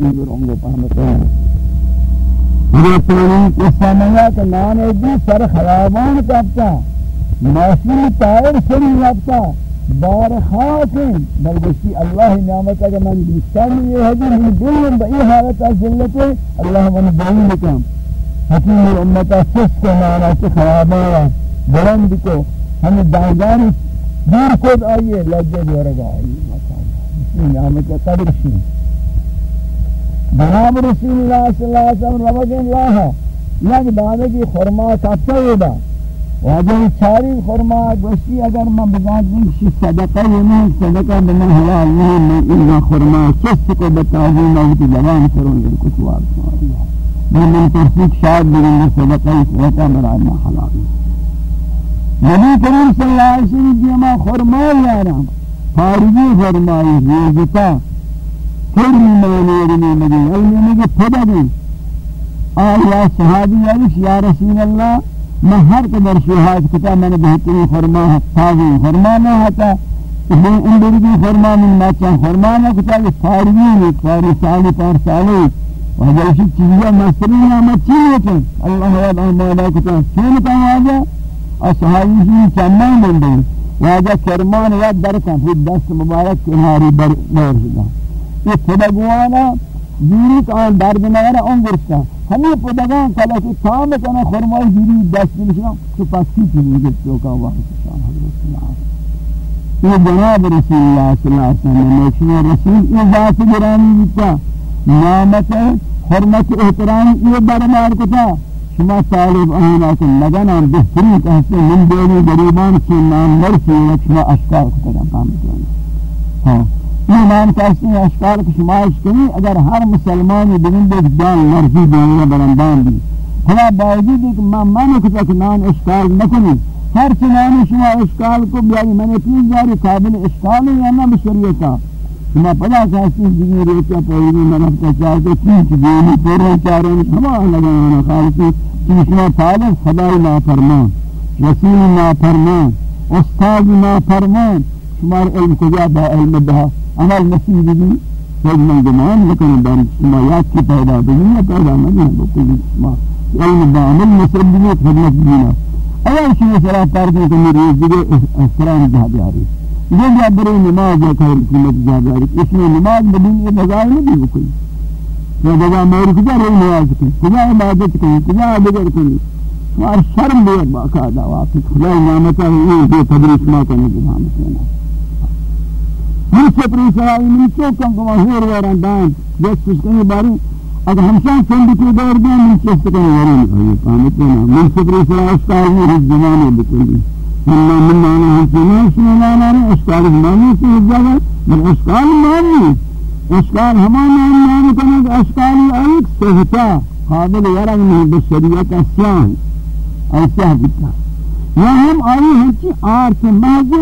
یہ رنگو پہمتے ہیں حضرت علی قصہ میں کہ نان ایدی سر خرابان کرتا معصوم طائر سری رفتا بار خاک بلکہ اللہ نعمت اگر من بیشتر یہ ہے کہ من دلم بئی حالت ذلت اللہ من دلم لکم حکیم امتا سس کو مانا کہ خرابانا بلند کو ہمیں دانگانی دور کود آئیے لجے دورگا آئیے اسی نعمت قدر شی بناب رسول اللہ صلی اللہ علیہ وسلم رمض اللہ یک دانے کی خورما خرما تاکتا ہوگا واجہ چاری خرما گوشتی اگر میں بزاد دیں کہ صدقہ یہ نہیں صدقہ بنا حلال نہیں میں انہا خرما چست کو بتاؤں میں ہوتی لبان کروں گے کتوار میں من تصدیق شاید بگن صدقہ صدقہ برای میں حلال نبی کریم صلی اللہ علیہ وسلم دیما خرما یارا فارغی فرمائی روزتا. کرمی مانی رمی مدی علمی مگی پدگی آیا صحابی یارش یا رسول اللہ میں ہر قدر شہاد کتا میں نے بہتری فرما تازی فرما نہ ہوتا میں اندرگی فرما من ماچا فرما نہ کتا کہ فارغی ہے فارغ سالی پار سالی وجہ اسی چیزیں مستری نعمت چیئے تھے اللہ یاد احمد کتا کیوں کہا آجا اصحابی ہی چمان بندے واجہ کرمان یاد درکن پھر دست مبارک کناری بر نور شدہ یہ خدگوانا دیری کان درد نگرہ انگرشتا ہمیں پدگان کلا کہ کام کنا خرمائی دیری دست نشنا تو پس کی چیزی گفت تو کا واقع شان حضرت اللہ یہ جناب رسول اللہ صلی اللہ علیہ وسلم نے نیشنا رسول یہ ذات گرانی بیتا نامت حرمت احترام یہ برمار کتا. شما طالب آئینا کن لگنا بہتری کہتے من دیوی گریبان کی نام مرسی. شما اشکار کتا کام کنا ہاں ایمان کہتے ہیں اشکار کی شمائش کنی اگر ہر مسلمانی بگن دیکھ جان مرضی دنیا برندان دی ہما باوجود ہے کہ میں من کتا کہ نان اشکال نکنی ہر چنانی شما اشکال کو بیاری، میں نے اپنی جاری قابل اشکال ہاں۔ ہے یا نہ بشریتا شما پدا کہتے ہیں جنگی ریچا پوری منف کا چاہتے چیچ دینی پورے چاروں ہما لگانا خالصی کہ شما طالب، خدای نافرمان، رسول نافرمان، استاد نافرمان۔ شمار علم کجا با علم بها عمل نصیب بھی خود من گمان لکن دار شما یاد کی پیدا بگی یا پیدا نگی بکلی شما علم با عمل خدمت دینا ایا شما صلاح کردی کہ میری دیگه احترام جا بیاری یہ بھی بری نماز ہے، خیر قیمت جا بیاری اس میں نماز بدون یہ بغیر نہیں بکلی یہ جگہ میری کجا رہی نماز کی؟ کجا عبادت کی؟ کجا عبادت کی؟ اور شرم بھی باقاعدہ واقعی۔ خدا نعمت ہے، یہ تدریس ما کرنے کی نعمت ہم سے پریسائی من چوکن کو مہور ورن دان جس کچھ کہیں باری، اگر ہمشان سند کی دور دیں من چست کہیں ورن آئی قامت لینا من سے پریسائی اشکار میں رج زمانے بکلی من من مانا ہم سے ناش مانا نے اشکار زمانے سے رج جاگا من اشکار مانی اشکار ہمانا مانا کنگ اشکاری ایک سہتا قابل ورن میں بشریت اسیان ایسا بکا یا ہم آئی ہیں کہ آرت محض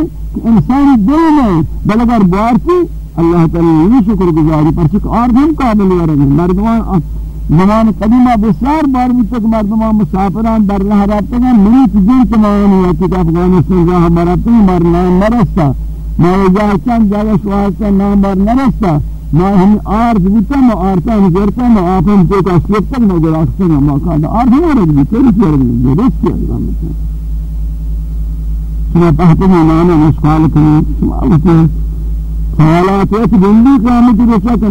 انسانی دل میں بل اگر بارتی اللہ تعالی یہ شکر گزاری پر چک اور ہم قابل ورن مردمان زمان قدیمہ بسیار بار بھی مردمان مسافران در رہ رہتے ہیں۔ منیت جن تمام ہے کہ افغانستان جہاں مرتے ہیں مرنا مرستا۔ ما جا چند جگہ شواستا نام بار نرستا ما ہم آرز بیتا ما آرتا ہم جرتا ما آپ ہم تو کا سلپ ما گراستا ما کہا آرز ہم رکھ بھی تیری کیا مانا مشکال ایک بندی قیامت رسا کہ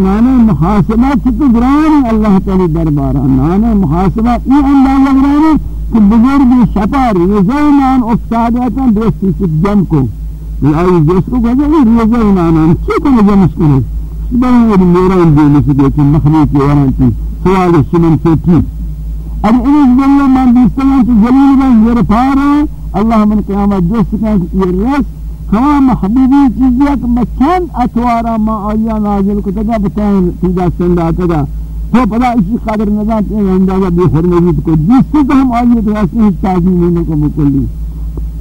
اللہ تعالی دربارہ۔ نانے محاسبات یہ اندازہ گرانی کہ بزرگ شپار رضائنان افتادیتا دوستی چک جم کو۔ آئی جس کو کہتے ہیں رضائنان چی کو جمس کرے بہت میرا اندیلی سکے کہ مخلوق ورانتی سوال سنن سے کی اب ان انس جلل من بیستلان تو جلیل بن زیر پارا اللہ من قیامت جس کن یہ رس ہوا محبوبی چیزی ہے کہ میں چند اتوارا ما آیا نازل کو تگا بتائیں تیجا سندہ تگا تو پدا اسی قدر نظام تین اندازہ بے حرمت کو جس سے ہم آئیے تو ایسے ہی تعظیم ہونے کو مکلی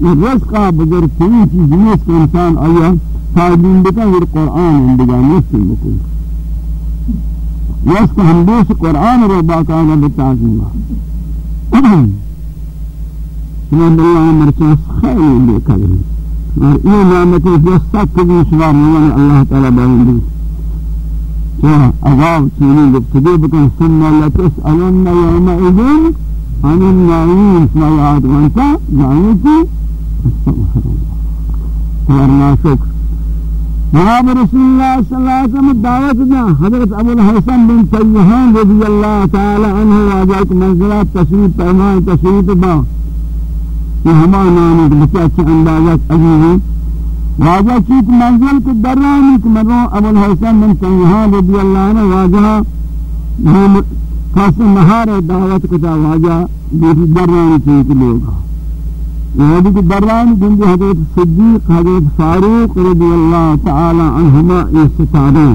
یہ رزق کا بزرگ تین چیز نیس کا انسان آیا، تعظیم بتا اور قرآن اندگان نیس مکلی وست ہمدوس قرآن رو باقاعدہ بتعظیمہ سنان اللہ مرچاس خیلی لے کریں اور یہ نعمت سب کبھی سوا مولانا اللہ تعالی بہن باوندی چاہ عذاب چینی گفتگو بکن سننا لتسألن یوم اذن عن النعیم سنایات وانتا جانیتی استغفر اللہ اور ناشکر جناب رسول اللہ صلی اللہ علیہ وسلم دعوت دا حضرت ابو الحسن بن طیحان رضی اللہ تعالی عنہ واجہ منزلہ تشریف فرمائے، تشریف با. یہ ہمارا نام ہے بچہ اچھا اندازت عزیزی واجہ چیت منزل کے درانی کہ مروں ابو الحسن بن طیحان رضی اللہ عنہ واجہ خاص مہار دعوت کو کتا واجہ دیتی درانی چیت لوگا یہ کہ دران جن حضرت صدیق، حضرت فاروق رضی اللہ تعالی عنہما یہ ستارے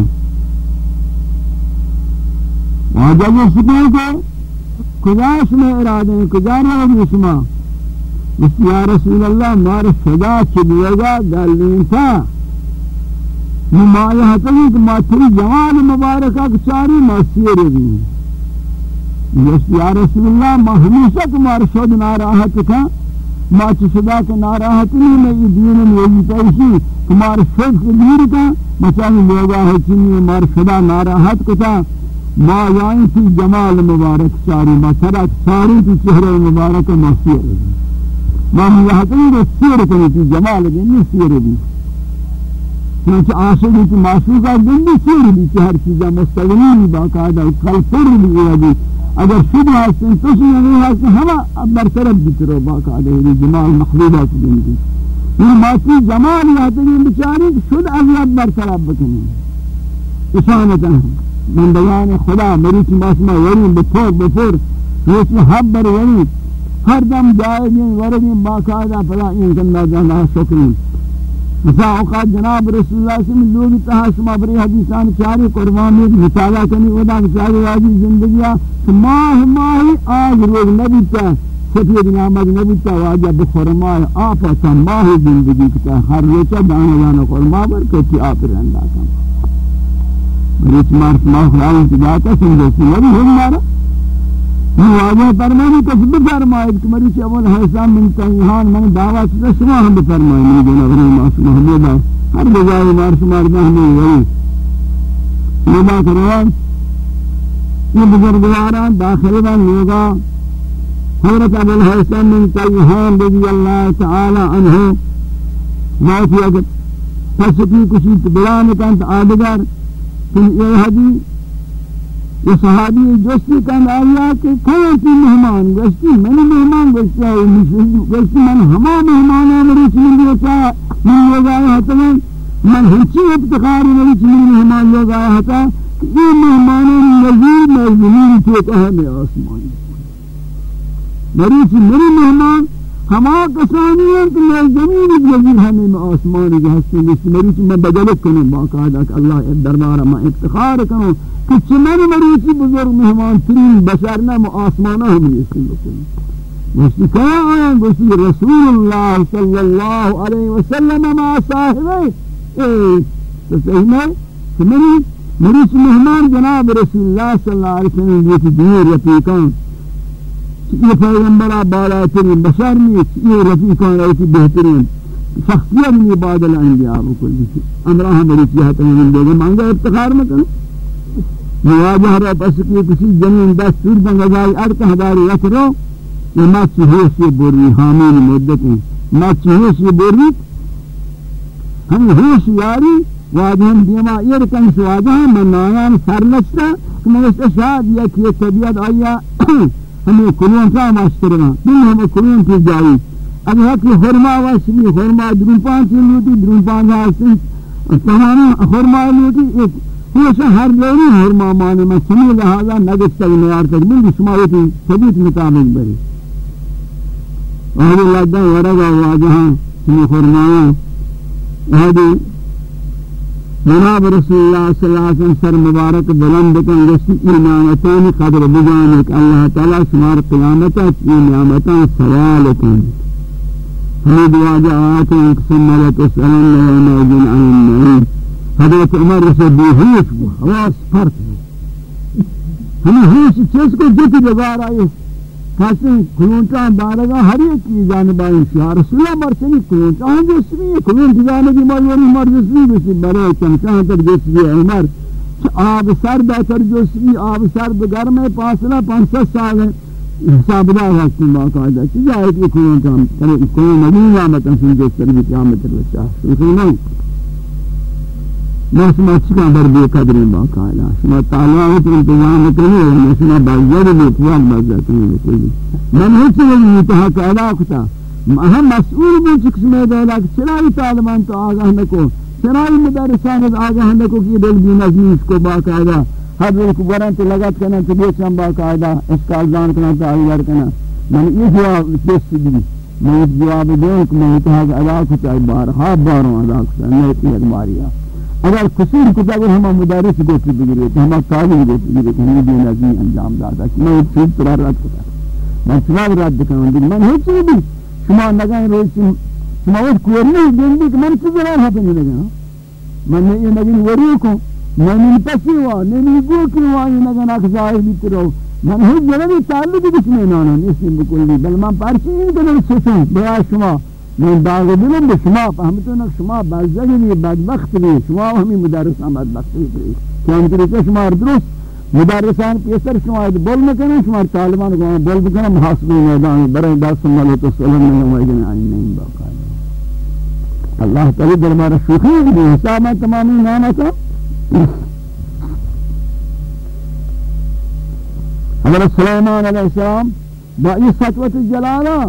واجب سکے کو کجاش میں ارادے ہیں، کجا رہا اسما اس یا رسول اللہ، مار صدا چلیے گا گلین تھا۔ نمایہ تلی کہ ماتری جوان مبارکہ کچاری ماسیر بھی یا رسول اللہ ما ہمیشہ تمہارے شد ناراحت تھا۔ ما چی صدا کے ناراحت نہیں، میں یہ دین میں پیشی تمہار شد کے دیر کا مچانی لوگا ہے چنی مار صدا ناراحت کتا ما یائیں تھی جمال مبارک، ساری ما سرک ساری تھی چہرے مبارک ما دی ما ملاحت نہیں کہ سیر کنی تھی، جمال دی نہیں، سیر دی چنانچہ آشدی تھی معشوقہ دن بھی سیر دی چہر چیزا مستغنین باقاعدہ کل پر بھی اگر شد هستن توشی یعنی هستن همه برطرف بیترو باقا علیه جمال مخلوبات بندی این ماتی جمال یادگی بچاری شد اغلب برطرف بکنی۔ اشانتا من بیان خدا مریچ ماسما ورین بپور بپور یسم حب بر ورین ہر دم جائے گئیں وردین باقاعدہ پلا این کندہ جانا شکرین۔ مثلا اوقات جناب رسول اللہ صلی اللہ لوگ تہا شما بری حدیثان چاری قربانی مطالعہ کنی ودا چاری واجی زندگیہ کہ ماہ ماہی آج روز نبی تا سفید نامد نبی تا واجہ بخورمائی آپا تا اچھا ماہی زندگی کتا، ہر روچہ دانا جانا قرما برکتی آپ رہندا کم۔ مریچ مارس ماہ خلالی تجاتا سنجھتی نبی ہم مارا۔ واجہ فرمانی کس بفرمائید کہ مری چی اول حیثان من تنہان من دعوات سے شما ہم بفرمائید. من جنہ غنی معصوم محمودہ ہر بجائی مارس ماردہ ہمیں ولی یہ بات روان. یہ بزرگواران داخل بان لوگا حضرت ابو الحسن من تنہان رضی اللہ تعالی عنہ. موتی اگر پسکی کسی بلان کانت آدگر. تم یہ حدیث یہ صحابی جستی کن آیا کہ کھائی تھی مہمان گشتی میں نے مہمان گشتی ہے گشتی من ہما مہمان ہے میری چیز لیتا من لوگ آیا ہوتا میں من ہنچی ابتخار میری چیز مہمان لوگ آیا ہوتا یہ مہمان نظیر میں تھے کہا میں آسمان. میری چیز میری مہمان ہما کسانی ہیں کہ میں زمین نظیر ہمیں میں آسمان چیز میں بدلت کنوں باقاعدہ کہ اللہ دربارہ میں افتخار کنوں کہ چنان مریچی بزرگ مہمان ترین بشر نہ آسمانہ ہم یہ بکنی گوشتی کیا آیا؟ گوشتی رسول اللہ صلی اللہ علیہ وسلم ما صاحبے اے، تو صحیح میں، کہ مری مریچ مہمان جناب رسول اللہ صلی اللہ علیہ وسلم یہ دیر رفیقان. یہ پیغمبرہ بالا ترین بشر نہیں یہ رفیقان ایسی بہترین. شخصیت نہیں بادل انبیاء بکل امرہ مریچ یہ تمہیں دے گا مانگا افتخار مکنو مواجہ رہا پس کی کسی جنین دست سور دنگا جائی ارک ہداری رکھ رو یہ مچی ہوشی بوری حامین مدت ہیں مچی ہوشی بوری؟ ہم ہوشی یاری، واجہ ہم دیما ایر کن سواجہ ہم، من نایان سر لچتا کہ مجھتا شاید یا کہ یہ طبیعت آیا ہمیں کلون سا ماشترنا دن ہمیں کلون کی جائی۔ اگر حق حرما واسمی حرما درنپان چلی ہوتی درنپان جائی تمام حرما لیتی ایک ہمیشہ ہر لوری ہر مامانے میں سمی لہذا نگشتا ہی نیار تک مل شما ہوتی ثبیت مطابق بری۔ وہاں اللہ دا ورگا واجہاں سمی خرمایا وہاں جناب رسول اللہ صلی اللہ علیہ وسلم سر مبارک بلند کن رسی نعمتان قدر بجانک اللہ تعالی شمار قیامتا چی نعمتان سوال کن۔ ہمیں دعا جا آیات ہیں کہ سمالت اسألن یوم اجن عن النعیم حضرت عمر سے بے ہوش ہوا حواس فرق ہے ہمیں ہوش چیز کو جتی بگار آئے۔ کہتے کلونٹا بارگا ہر ایک کی جانب آئے یا رسول اللہ مرچنی کلونٹا ہم جسمی ہے کلونٹ جانبی مالیونی مر جسمی بسی برے چمچان تک جسمی عمر۔ آب سر بہتر جو آب سر بگر میں پاسلہ پانچ سات سال ہے حساب دار وقت باقاعدہ چیز آئے کہ کون کام کون نبی نعمت انسان جو سر بھی قیامت رچا سوچے نہیں۔ میں شما چکا در بے قدری باقاعدہ شما تعالیٰ تو انتظام کرنے میں شما بازر بھی قیام بازر کرنے کوئی من ہی چیز انتہا کا علا کتا ہم مسئول بھی چکس میں دیلا کہ چرائی طالبان تو آگاہ نکو چرائی مدرسان آگاہ نکو کی دل بھی نظمیس کو باقاعدہ ہر روز کو گران تو لگت کرنا، تو بیچ ہم باقاعدہ اسکال دان کرنا تو آئیار کرنا من یہ جواب پیش دی۔ میں اس جواب دوں کہ میں اتحاق ادا کو چاہی بار ہاں باروں ادا کو چاہی میں اتحاق ماریا اگر قصور کو چاہے ہم مدارس کو چاہی بگرے تو ہم تعلیم کو چاہی بگرے تو ہمیں دین عظیم انجام دادا کہ میں ایک چیز ترار رد کرتا میں چناب رد کروں دل من ہی چیز بھی شما نگاہ روز شما اس کورنے دیں بھی کہ من چیز رہا ہے پہنے لگا من نے یہ نگین وریو کو نمی پسی وا نمی گو کی وا این اگر اک ظاہر بیت رو من ہی جنبی تعلق بھی کچھ نہیں اس نانا نیسی بکلی بل من پرچی این کنم سسن بیا شما من باغ دلم به شما فهمتون شما بزدگی بی بدبخت بی شما و همی مدرسان بدبخت بی که هم طریقه شما درست مدرسان پیسر شما بول مکنن شما طالبان کو بول بکنن محاسبه میدان برای دست ملت و سلام نہیں ہوئے گن آئی نہیں باقا اللہ تعالی دربار شوخی بھی حساب میں تمامی نام نعمتوں حضرت سلیمان علیہ السلام با یہ سطوت جلالہ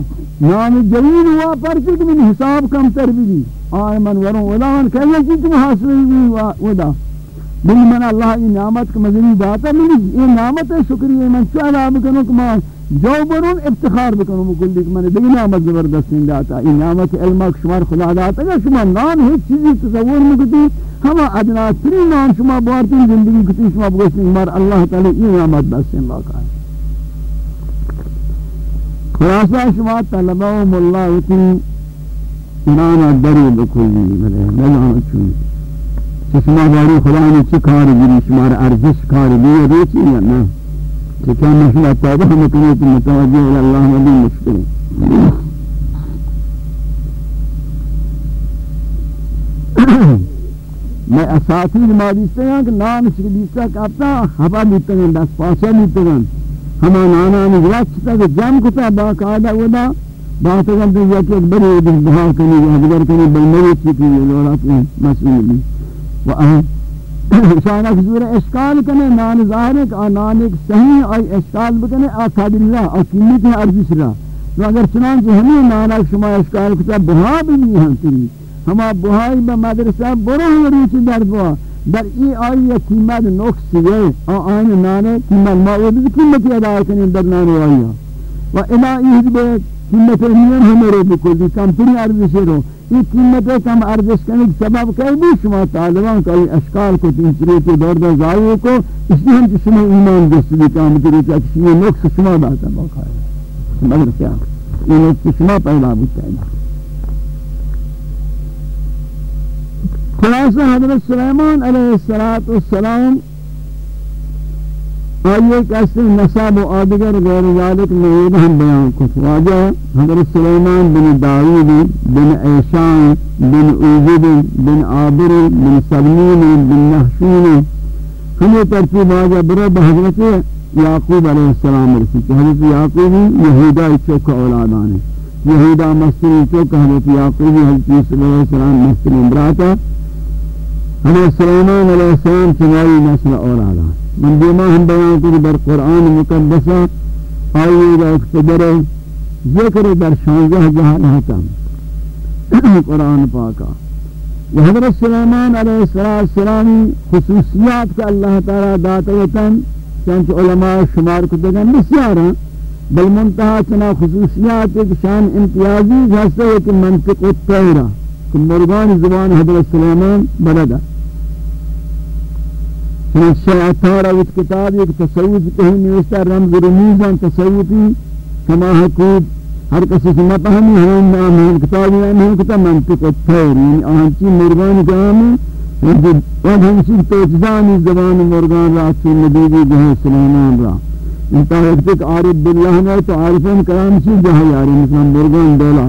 نام جلیل ہوا پر پرچک من حساب کم تر بھی آئے من ورون ودان کہنے کی تم حاصل ہوئی ودا. بل من اللہ یہ نعمت کا مزنی داتا من یہ نعمت ہے شکریہ من چاہلا بکنو کما جو برون افتخار بکنو مکلی کہ من. دی نعمت زبردست داتا. یہ نعمت علمک شمار خدا داتا. کہ شما نام ہیچ چیزی تصور مکتی ہما ادنا ترین نام شما بارتین زندگی کتی، شما بگوشتی مار اللہ تعالی این نعمت بسن واقع ہے خلاصہ شما طلبہ و ملا ہوتی ایمان دری بکلی بلے نظام چونی شما باری خدا نے چی کاری گری شما ارزش کاری بھی ریچی یا نا چکہ مشکلہ توبہ مکنی تو متوجہ اللہ مدی مشکل۔ میں اساتید ما ہیں کہ نام چکے دیستا کہتا ہوا دیتے ہیں دس پاسا دیتے ہیں۔ ہما نانا نگرات چتا کہ جم کتا باقاعدہ ودا بات اگر تو یہ کہ ایک بڑی دل دعا کنی ہے اگر کنی بلمری چکی ہے لولا کی مسئول بھی و اہم، شانہ حضور اشکال کنے، نان ظاہر ہے کہ نان ایک صحیح آئی اشکال بکنے آقاد اللہ اور قیمت ہے عرضی سرا۔ تو اگر چنانچہ ہمیں نانا شما اشکال کتا بہا بھی نہیں ہم تری ہما بہائی با مدرسہ، برو ہماری در بوا در ای آئی قیمت نقص یہ آئین نانے قیمت معود قیمت ادا کنی در نانے آئی و الہی حضب قیمت نیون ہمارے بکلی کم تری ارزش رو یہ قیمت کم ارزش کرنے کی سبب کہے بھی شما طالبان کا اشکال کو تیسرے کے دور در کو اس لیے ہم کہ شما ایمان جس بھی کام کرے کہ یہ نقص شما باتا باقا ہے مدرسہ یہ نقص شما پیدا بکتا ہے خلاصہ حضرت سلیمان علیہ السلام آئیے کہ نصاب و آدگر غیر ذالک موید ہم بیان کچھ واجہ حضرت سلیمان بن داود بن عیشان بن عوزد بن عابر بن سلمین بن نحشون ہمیں ترتیب واجہ برو بحضرت یعقوب علیہ السلام رسول حضرت یعقوبی یہودہ چوک اولادان ہے یہودہ مستری چوک حضرت یعقوبی حضرت علیہ السلام مستری براتا ہمیں سلیمان علیہ السلام چنائی نسل اور آدھا من دیما ہم بیان کو در قرآن مقدسہ آئیے گا اقتدر ذکر در شانزہ جہان حکم قرآن پاکا۔ و حضرت سلیمان علیہ السلام خصوصیات کا اللہ تعالی داتا وطن چنچ علماء شمار کو دگن بسیار ہیں۔ بل منتہا چنا خصوصیات ایک شان امتیازی جیسے کہ منطق الطیرہ کہ مرغان زبان حضرت سلیمان بلدہ شیعتار اوت کتاب ایک تصوف کہیں نوشتا رمز رمیزان تصوفی کما حقوب ہر کسی سے مپہمی ہم نام ہم کتابی نام ہم کتا منطق الطور یعنی آنچی مرغان جامی وہاں ہمشی توجدانی زبان مرغان را چی مدیدی جہاں سلیمان را. انتا وقت ایک عارف باللہ نے تو عارفان کرام سی جہاں یاری مثلا مرغان دولا.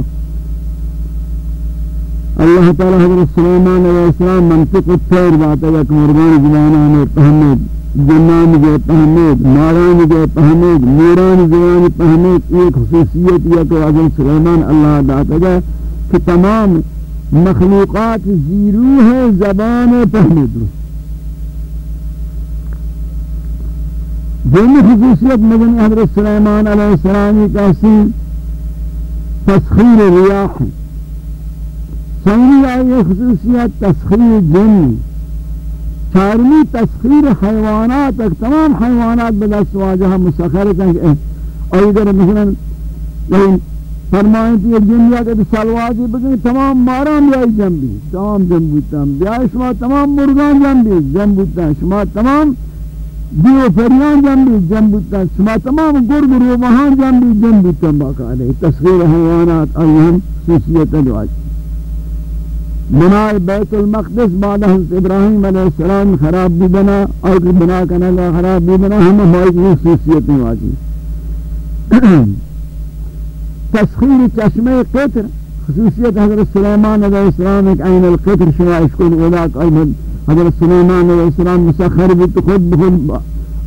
اللہ تعالی حضرت سلیمان علیہ السلام منطق الطیر بات ہے کہ مرغان زبانان پہمید جنان جو پہمید ماران جو پہمید میران زبان پہمید ایک خصوصیت یہ کہ حضرت سلیمان اللہ داتا ہے کہ تمام مخلوقات زیرو ہے زبان پہمید رو دینی خصوصیت مدنی حضرت سلیمان علیہ السلامی کیسی تسخیر ریاح ہے۔ سنگی آئی خصوصیت تسخیر جن چارمی تسخیر حیوانات تک تمام حیوانات بدست واجہ مسخرت ہیں اور اگر مثلا فرمائیں کہ جنیا کے سلواتی بکن تمام ماران بیائی جنبی، تمام جنبوتا بیائی شما تمام مرگان جنبی جنبوتا شما تمام دیو فریان جنبی جنبوتا شما تمام گرگ روبہان جنبی جنبوتا باقا علیہ تسخیر حیوانات ایہم خصوصیت دعائی بنائے بیت المقدس بعد حضرت ابراہیم علیہ السلام خراب بھی بنا اور بنا کرنے کا خراب بھی بنا، ہم ہماری خصوصیت میں واجی۔ تسخیر چشمہ قطر، خصوصیت حضرت سلیمان علیہ السلام ایک عین القطر شما اشکل اولا حضرت سلیمان علیہ السلام مسخر بھی تو خود بخود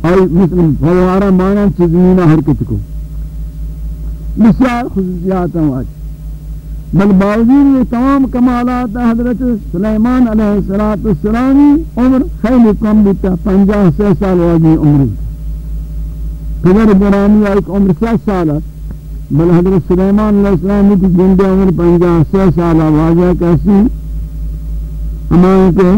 اور مثل فوارا مانا چیزمینہ حرکت کو۔ بسیار خصوصیات ہیں واجی۔ بل باوجود یہ تمام کمالات حضرت سلیمان علیہ السلامی عمر خیلی کم بیتا، پنجاہ سے سال واجی عمری پدر گرامی ایک عمر سے سال بل حضرت سلیمان علیہ السلامی کی جند عمر پنجاہ سے سال واجہ کیسی؟ ہمارے کے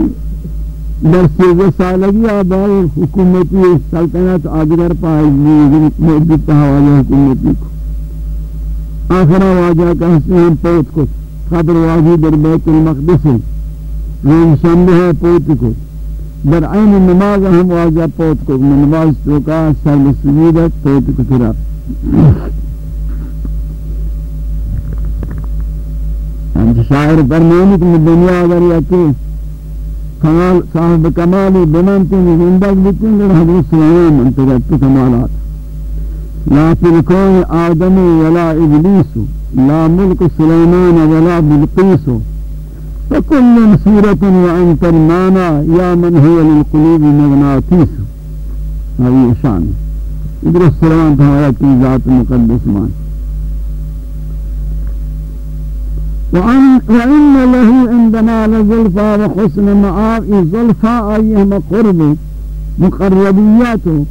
در سیزہ سالگی آبائی حکومتی سلطنت آدگر پائی موجود حوالے حکومتی کو. آخر واجہ کا حسن پوت کو قبر واجی در بیت المقدس روم شنبہ ہے پوت کو۔ در عین نماز ہم واجہ پوت کو۔ نماز تو کا سر سجودت پوت کو ترا ہم شاعر فرمانے کہ دنیا اگر یہ کہ کمال، صاحب کمالی بنانتی زندگ بکن در حضرت سلام انتظر کمالات۔ لا في الكون آدم ولا إبليس لا ملك سليمان ولا بلقيس. فكل سورة وأنت المانا يا من هو للقلوب مغناطيس. هذه شان ادرس السلام تهاية في ذات مقدس مان وأن, وإن له عندنا لزلفا وحسن معاب زلفا أيهما قرب مقربياته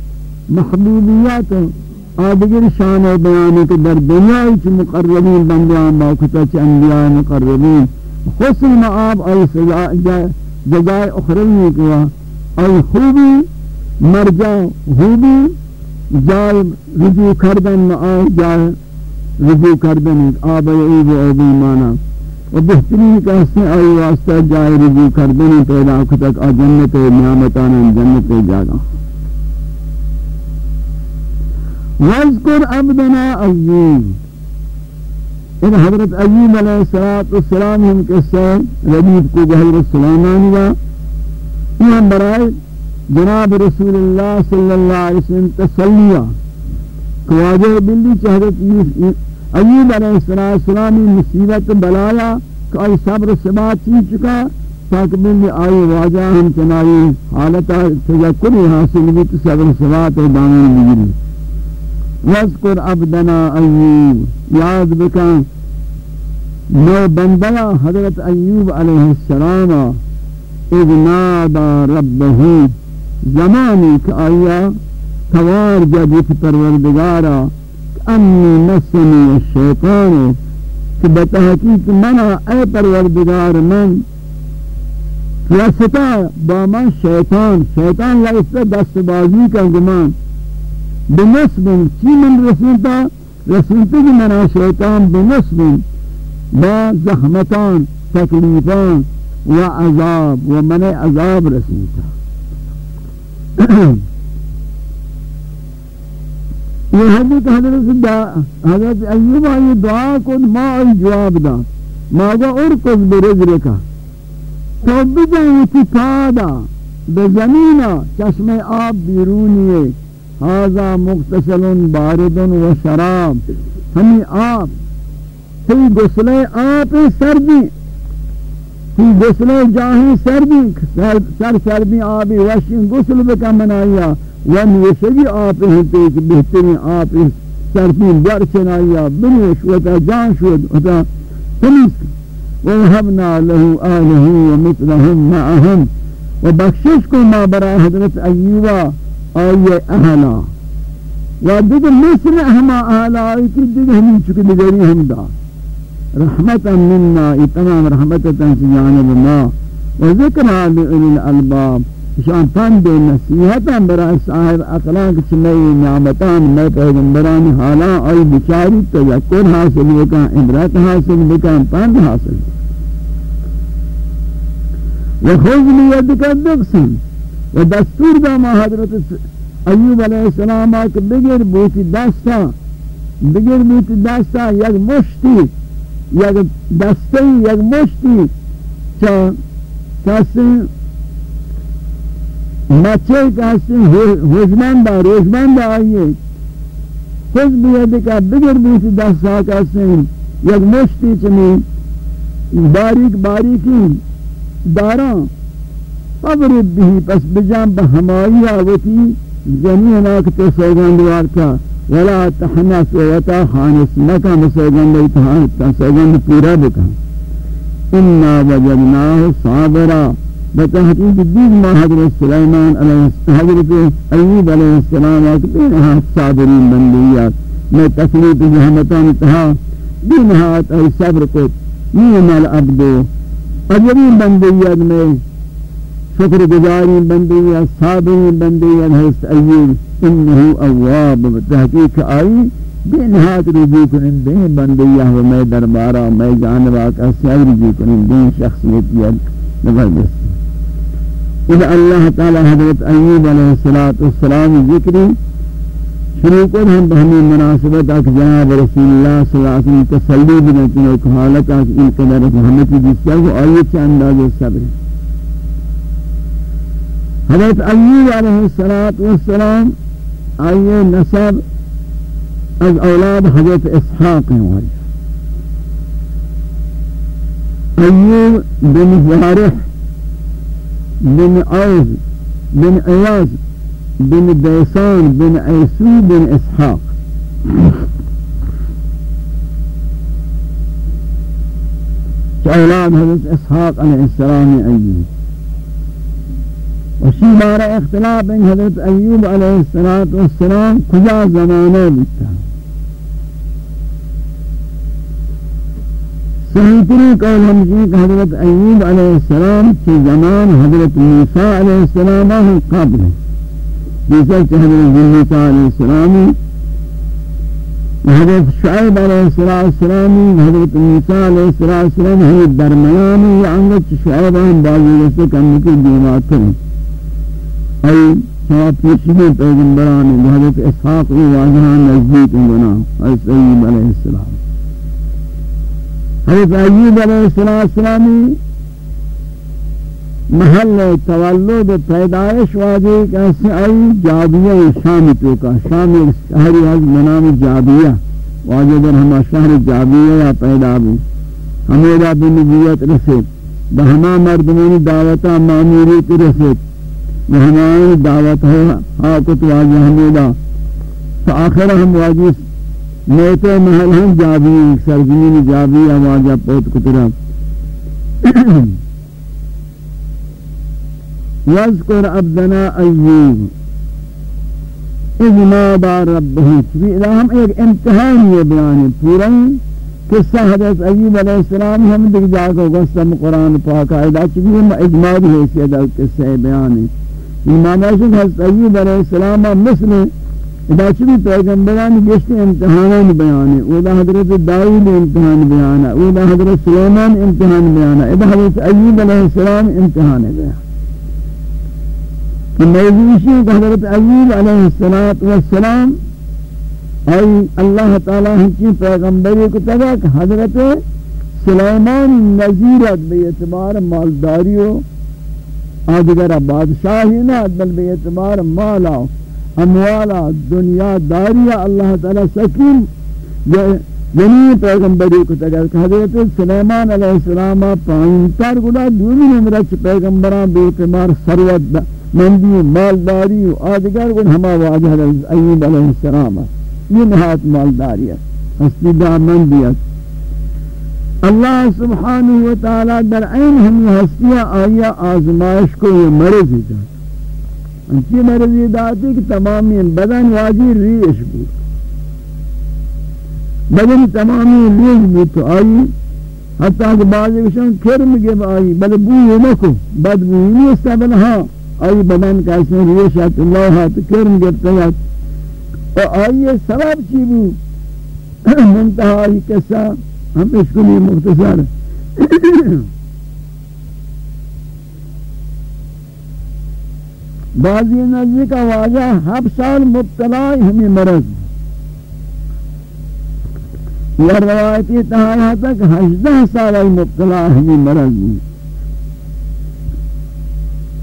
محبوبياته آدگر شان و بیانی کہ در دنیای چی مقربین بندیان باکتا چی انبیاء مقربین. خسن معاب ای جزائے اخروی کوا ای خوبی، مرجع خوبی جائے رجوع کردن معاب جائے رجوع کردن آب عیب و عیبی مانا. و بہترین کہ اس نے آئی واسطہ جائے رجوع کردن پیدا کتک آ جنت نعمتان جنت جاگا. وذکر عبدنا ایوب ان حضرت ایوب علیہ السلام ہم قصہ ربیب کو حضرت سلیمان ہوا یہ برائے جناب رسول اللہ صلی اللہ علیہ وسلم تسلیہ. کہ واجہ بلی چہ حضرت ایوب علیہ السلام مصیبت بلایا کہ آئی صبر سبات چی چکا تاکہ بلی آئی واجہ ہم چنائی حالتا تذکری حاصل بھی تو صبر سبات دامن بگری وذکر عبدنا ایوب یاد بکن نو بندیا حضرت ایوب علیہ السلام اذ نادا ربه زمانی کہ آیا توار جدیت پروردگارا انی مسنی الشیطان کہ بتحقیق منا اے پروردگار من رستا با من شیطان شیطان لائستا دست بازی کا گمان بنسب چی من رسولتا؟ رسولتا کی منا شیطان بنسب با زحمتان، تکلیفان و عذاب. و من عذاب رسولتا. یہ حضرت حضرت دا حضرت ایوب آئی دعا کو ما آئی جواب دا. ما گا ارکز برزرکا تو بجائیں اتفادا. بزمینہ چشم آب بیرونی ہے. هذا مغتسل بارد و شراب. ہمیں آپ تی غسل آپ سردی تی غسل جاہی سردی سر سردی آبی وشین غسل بکا منایا ون یشگی آپ ہنتے کہ بہترین آپ سردی بر چنایا. بنیش وتا جان شد وتا تمیز ووهبنا له آله ومثلهم معهم. وبخششكم ما برا حضرت أيوة آية أهلا ودد مصر أهما أهلا آيكي دد همين چكي دگري هم دا رحمة منا تمام رحمة تنسيان ما۔ و وذكرى لأولي الألباب شان پند نصیحتاں برای صاحب اقلان اخلاق چنئی نعمتان میں پیغمبران حالا آئی بچاری تذکر حاصل بکا عبرت حاصل بکا پند حاصل۔ وخوض لیدک بقسم و دستور دا ما حضرت ایوب علیہ السلام آکھ بگر بوتی دستا بگر بوتی دستا یک مشتی، یک دستی، یک مشتی، چا کسی مچے کہتے ہیں ہوشمندہ آئیے۔ خود بیدی کا بگر بیسی دس سا کہتے ہیں یک مشتی چنی باریک باریکی داران فضرب بھی پس بجان بہمائی آوتی، زمین آکتے سوگن دوار کا ولا تحنس وتا خانس مکا مسوگن دیتا سوگن پورا بکا انا وجدناه صابرا. بتحقیق دین ما حضرت سلیمان علیہ حضرت ایوب علیہ السلام آکتے ہیں صابرین بندیات میں تکلیف جہمتان تہا بینہات ای صبر کو نیم العبدو عجبین بندیات میں شکر گزاری بندیات صابرین بندیات حضرت ایوب انہو اواب بتحقیق آئی، بے بینہات رجوع کنندے بندیات و میں دربارہ، میں جانبا کا سیاد رجوع کنندے شخصیتیت زبردست اذا اللہ تعالی حضرت ایوب علیہ السلام ذکری، شروع کو ہم بہمی مناسبت اک جناب رسول اللہ صلی اللہ علیہ وسلم تسلی بنتنے ایک حالت اک ان قدر رحمتی جس کو آیت سے انداز صبر۔ ہے حضرت ایوب علیہ السلام آئیے نصب از أولاد حضرت اسحاق ہیں ایوب بن وارح بن عوز بن عياز بن ديسان بن عيسو بن إسحاق۔ أولاد حضرت إسحاق عليه السلام أيوب وشي بار اختلاف بين حضرت أيوب عليه الصلاة والسلام كجا زمانه بيتا صحیح تری قول ہم کہ حضرت ایوب علیہ السلام کی زمان حضرت موسیٰ علیہ السلام ہی قابل ہے۔ جیسا کہ حضرت موسیٰ علیہ السلام حضرت شعیب علیہ السلام حضرت موسیٰ علیہ السلام ہی درمیان یا انگت شعیب ہم بازی رسے کرنے کی دیمات کریں ای سواب پیشنی پیغمبران حضرت اسحاق و واضحان نزدیک انگنا حضرت ایوب علیہ السلام۔ حضرت ایوب علیہ السلامی محل تولد پیدائش واجی کیسے آئی جابیہ شامی توکا شامی شہری حضرت منام جابیہ واجی در ہما شہر جابیہ یا پیدا بھی۔ ہمیرا بنبیت رسید، بہما مردمانی دعوتا معمولیت رسید۔ بہمانی دعوت ہے حاکت واجی ہمیرا فآخر ہم واجی موتے محل ہم جابی سرزمین جابی آوازہ پوت کترا وذکر عبدنا ایوب۔ اذ نابا ربه چبی ہم ایک امتحان یہ بیان ہے پورا قصہ حضرت ایوب علیہ السلام ہم دیکھ جاگو گستم قرآن پاک آئیدہ چبی ہم اجماعی حیثیت قصہ بیان ہے۔ ایمان ہے حضرت ایوب علیہ السلام مثل ادا چلی پیغمبران گشت امتحانان بیان ہے ادا حضرت داؤد امتحان بیان ہے ادا حضرت سلیمان امتحان بیان ہے ادا حضرت ایوب علیہ السلام امتحان بیان کہ موضوعی کہ حضرت ایوب علیہ السلام ای اللہ تعالی ہنچی پیغمبری کو تگا کہ حضرت سلیمان نظیرت بے اعتبار مالداری و آدگر بادشاہی نہ، بل بے اعتبار مالا اموالا دنیا داریا اللہ تعالی سکین۔ یعنی پیغمبری کو تگر حضرت سلیمان علیہ السلام پائن تر گڑا دومی نمرچ پیغمبران بے اعتمار سروت، مندی، مالداری و آدگر گن ہما واجہ ایوب علیہ السلام۔ یہ نہایت مالداری ہے ہستی دا مندیت اللہ سبحانہ و تعالی در عین ہمی ہستیاں آیا آزمائش کو یہ مرض ہی جاتا انچی مرض یہ داتی کہ تمامی بدن واجی ریش بود بدن تمامی ریش بود تو آئی۔ حتی کہ بعضی کشن کرم گب آئی۔ بل بوئی نکو بد بوئی نیستا بل ہاں آئی بدن کا اس میں ریشت اللہ ہاتھ کرم گبتا ہے۔ اور آئی سبب چی بود منتہائی قصہ ہم اس کو لیے مختصر بعضی نزدی کا واجہ ہب سال مبتلا ہمیں مرض۔ یا روایتی تہایا تک ہجدہ سال مبتلا ہمیں مرض۔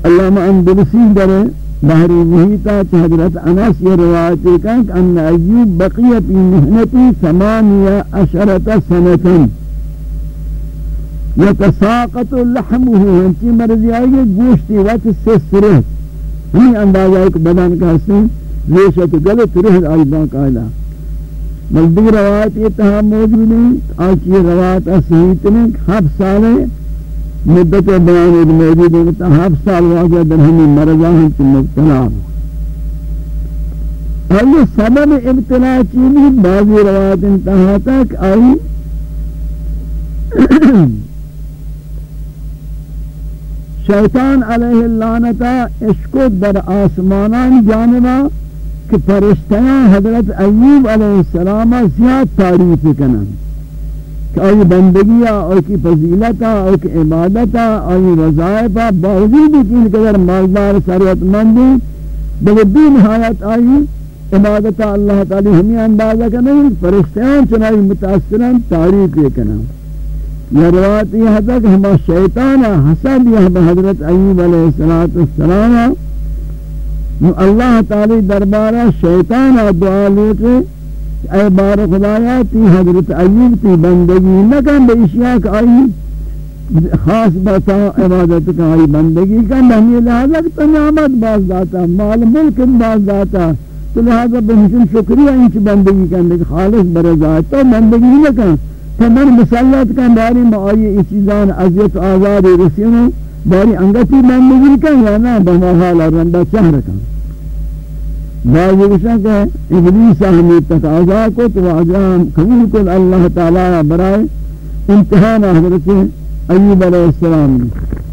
اللہ اندلسی درے بحری محیطہ حضرت انس یہ روایت کہ ان ایوب بقیہ فی محنتی ثمانیہ اشرت سنتن یتساقط لحمه، ہنچی مرضی آئی گوشتی وقت سے سرہ. ہمیں اندازہ ایک بدن کا حسن ریشت گلت رہ آئی باقاعدہ ملدی روایت یہ تہا موجود ہیں آج یہ روایت صحیح تنیں ہف سالے مدت بیان ایک موجود ہے کہ سال واقعہ در ہمیں مرضا ہم کی مبتلا اور یہ سبب ابتلا چیزی بعضی روایت انتہا تک آئی شیطان علیہ اللعنتا اشکو در آسمانان جانبا کہ فرشتیان حضرت ایوب علیہ السلام زیاد تعریف کنن کہ آئی بندگی اور کی فضیلت اور کی عبادت اور وظائف باوجود کہ ان قدر مالدار ثروت مندی بلکہ بھی نہایت آئی عبادت اللہ تعالی ہمیں اندازہ کرنے فرشتیان چنائی متاثران تعریف یہ کرنا۔ یہ روایت یہ ہے کہ ہما شیطان حسد یہ حضرت ایوب علیہ السلام اللہ تعالی دربارہ شیطان دعا لیتے اے بار خدایا، تی حضرت ایوب تی بندگی نہ نکن بے اشیاء کا آئی، خاص بتا عبادت کا آئی بندگی کن ہمیں لہذا تو نعمت باز داتا، مال ملک باز داتا، تو لہذا بہنشن شکریہ انچ بندگی کن، لیکن خالص برزا تو بندگی نہ نکن تو من مسلط کن، باری ما آئی ای چیزان عزیت آزاد رسیموں باری انگتی بندگی کن، یا نا بہما حال رندہ چہر کن بعض وشا کہ ابلیس ہمیں تقاضا کو تو اجام قبول کر اللہ تعالی برائے امتحان حضرت ایوب علیہ السلام۔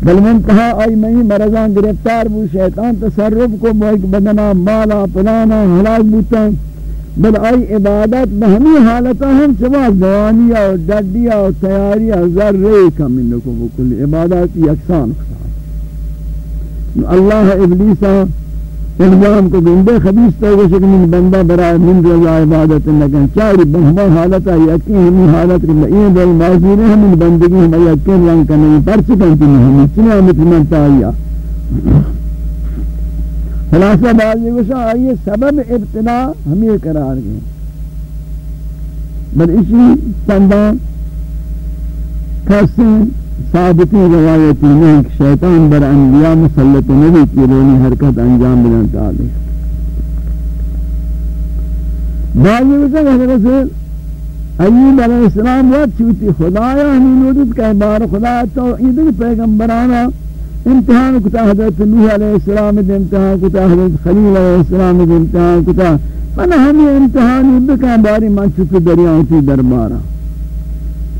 بل منتہا آئی میں مرضان گرفتار بو، شیطان تصرف کو ایک بدنا مالا پلانا ہلاک بوتا بل آئی عبادت بہمی حالتا ہم سوا دوانیا و ڈڈیا و تیاریا ذرے کم انکو بکل عبادت یکسان اللہ ابلیسہ الزام کو گندے خبیث تو وہ کہ من بندہ برائے من رضا عبادت نکن چاری بہما حالت ہے، یقین ہمیں حالت کہ یہ دل معذور ہے من بندگی ہم یقین رنگ کرنے پر چکن کی ہم چنا مطمئن تایا خلاصہ بعض یہ وشا آئیے سبب ابتلا ہمیں قرار گئے۔ بل اسی چندہ کسیں ثابتی روایتی نہیں کہ شیطان بر انبیاء مسلط نبی کی رونی حرکت انجام بنا تعالی بعضی وقت حضرت ایوب علیہ السلام وقت چوتی، خدایا ہمیں نودت کہ بار خدا تو ایدن پیغمبرانا امتحان کتا حضرت نوح علیہ السلام دے امتحان کتا حضرت خلیل علیہ السلام دے امتحان کتا۔ فنا ہمیں امتحانی بکا باری من چوتی دریاں تی دربارا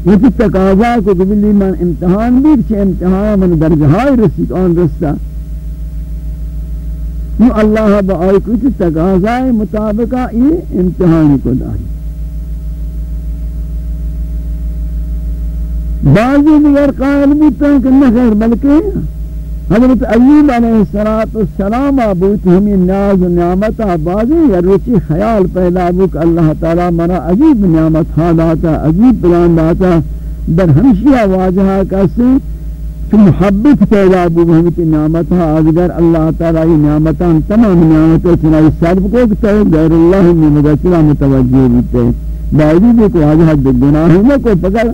یہ تقاضا کو بلی من امتحان بھی چھے امتحان من درجہائی رسید، آن رستا. یہ اللہ با آئی کچھ تقاضا مطابقہ یہ امتحان کو داری. بعضی دیگر قائل بھی تنک کہ نخیر بلکہ حضرت ایوب علیہ السلام بوت ہمیں ناز و نعمت آبادی یا روچی خیال پیدا بک اللہ تعالی منا عجیب نعمت ہاں داتا، عجیب پلان داتا۔ در ہمشیہ واجہا کسی کہ محبت پیدا بک ہمیں نعمت ہاں۔ آدگر اللہ تعالی یہ نعمتان تمام نعمتیں چنائی سرب کو کتا ہے غیر اللہ میں مدچرہ متوجہ بیتے باوجود کو واجہ گناہ نہ کو پکڑ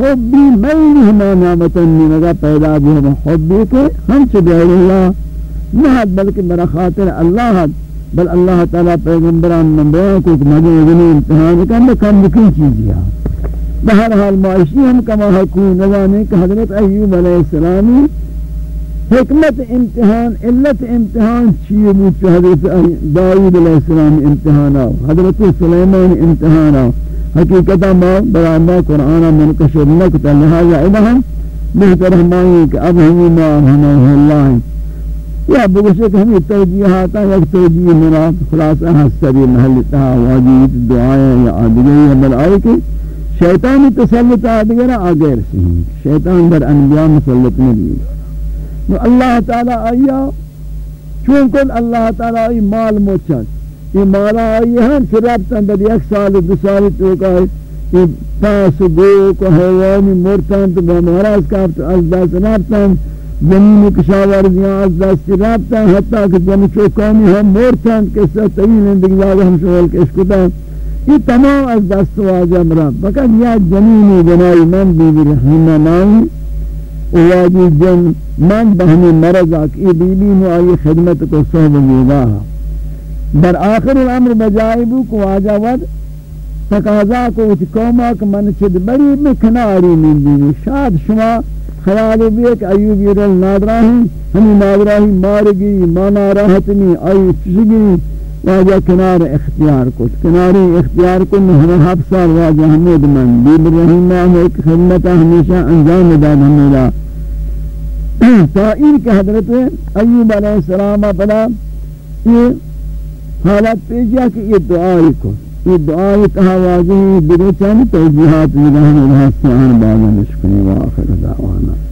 حبی میل ہما نعمتن نمگا پیدا بھی ہم حبی کے ہم سے غیر اللہ نہ بلکہ برا خاطر اللہ بل اللہ تعالی پیغمبران نمبران کو مدن اگنی امتحان کرنے کم بکن چیزیا بہرحال معاشی ہم کما حکوم نوانے کہ حضرت ایوب علیہ السلامی حکمت امتحان، علت امتحان چیئے بود حضرت داود علیہ السلام امتحانا حضرت سلیمان امتحانا حقیقتا ما برای ما قرآن منکشر نکتا لہذا ادھا بہتر ہمائی کہ اب ہمیں ما ہمیں اللہ یا بگوشے کہ ہمیں توجیحاتا یک توجیح مرا خلاصہ حسری محلتا واجیت دعائیں یا آدگئی عمل آئے کہ شیطانی تسلط آدگر آگیر سے ہیں شیطان در انبیاء مسلط نہیں اللہ تعالی آیا چونکن اللہ تعالی آئی مال موچت یہ مالا آئی ہیں پھر رابطان در یک سال دو سال تو کہا یہ پاس گو کو حیوانی مرتان تو بہمارا اس کا از دست رابطان زمین کشاورزیاں از دست رابطان حتیٰ کہ جن چوکانی ہم مرتان کسا طویل اندگی آگا ہم شوال کشکتا یہ تمام از دست واجہ مراد فقط یا جنینی بنائی من بی رحمہ نائی واجی جن من بہنی مرض آکی بی نو آئی خدمت کو صحب گیداہا در آخر الامر بجائے بو کو آجا ود، تقاضا کو اچھ قوما کہ من چد بری میں کناری من دینی شاید شما، خیال بھی ایک ایوبی رل نادراہی ہمیں نادراہی مار گئی مانا راحتنی آئی چسگی واجہ کنار اختیار کو۔ کناری اختیار کو ہمیں حب واجہ حمید من۔ بیب رحیم ایک خدمت ہمیشہ انجام داد ہمیں تائیر کے حضرت ایوب علیہ السلام پدا یہ حالت پیجیا کہ یہ دعائی کو، یہ دعائی کہا واضح برے چاہنے توجیحات نگاہ رہا سیان باغا نشکنی و آخر دعوانا۔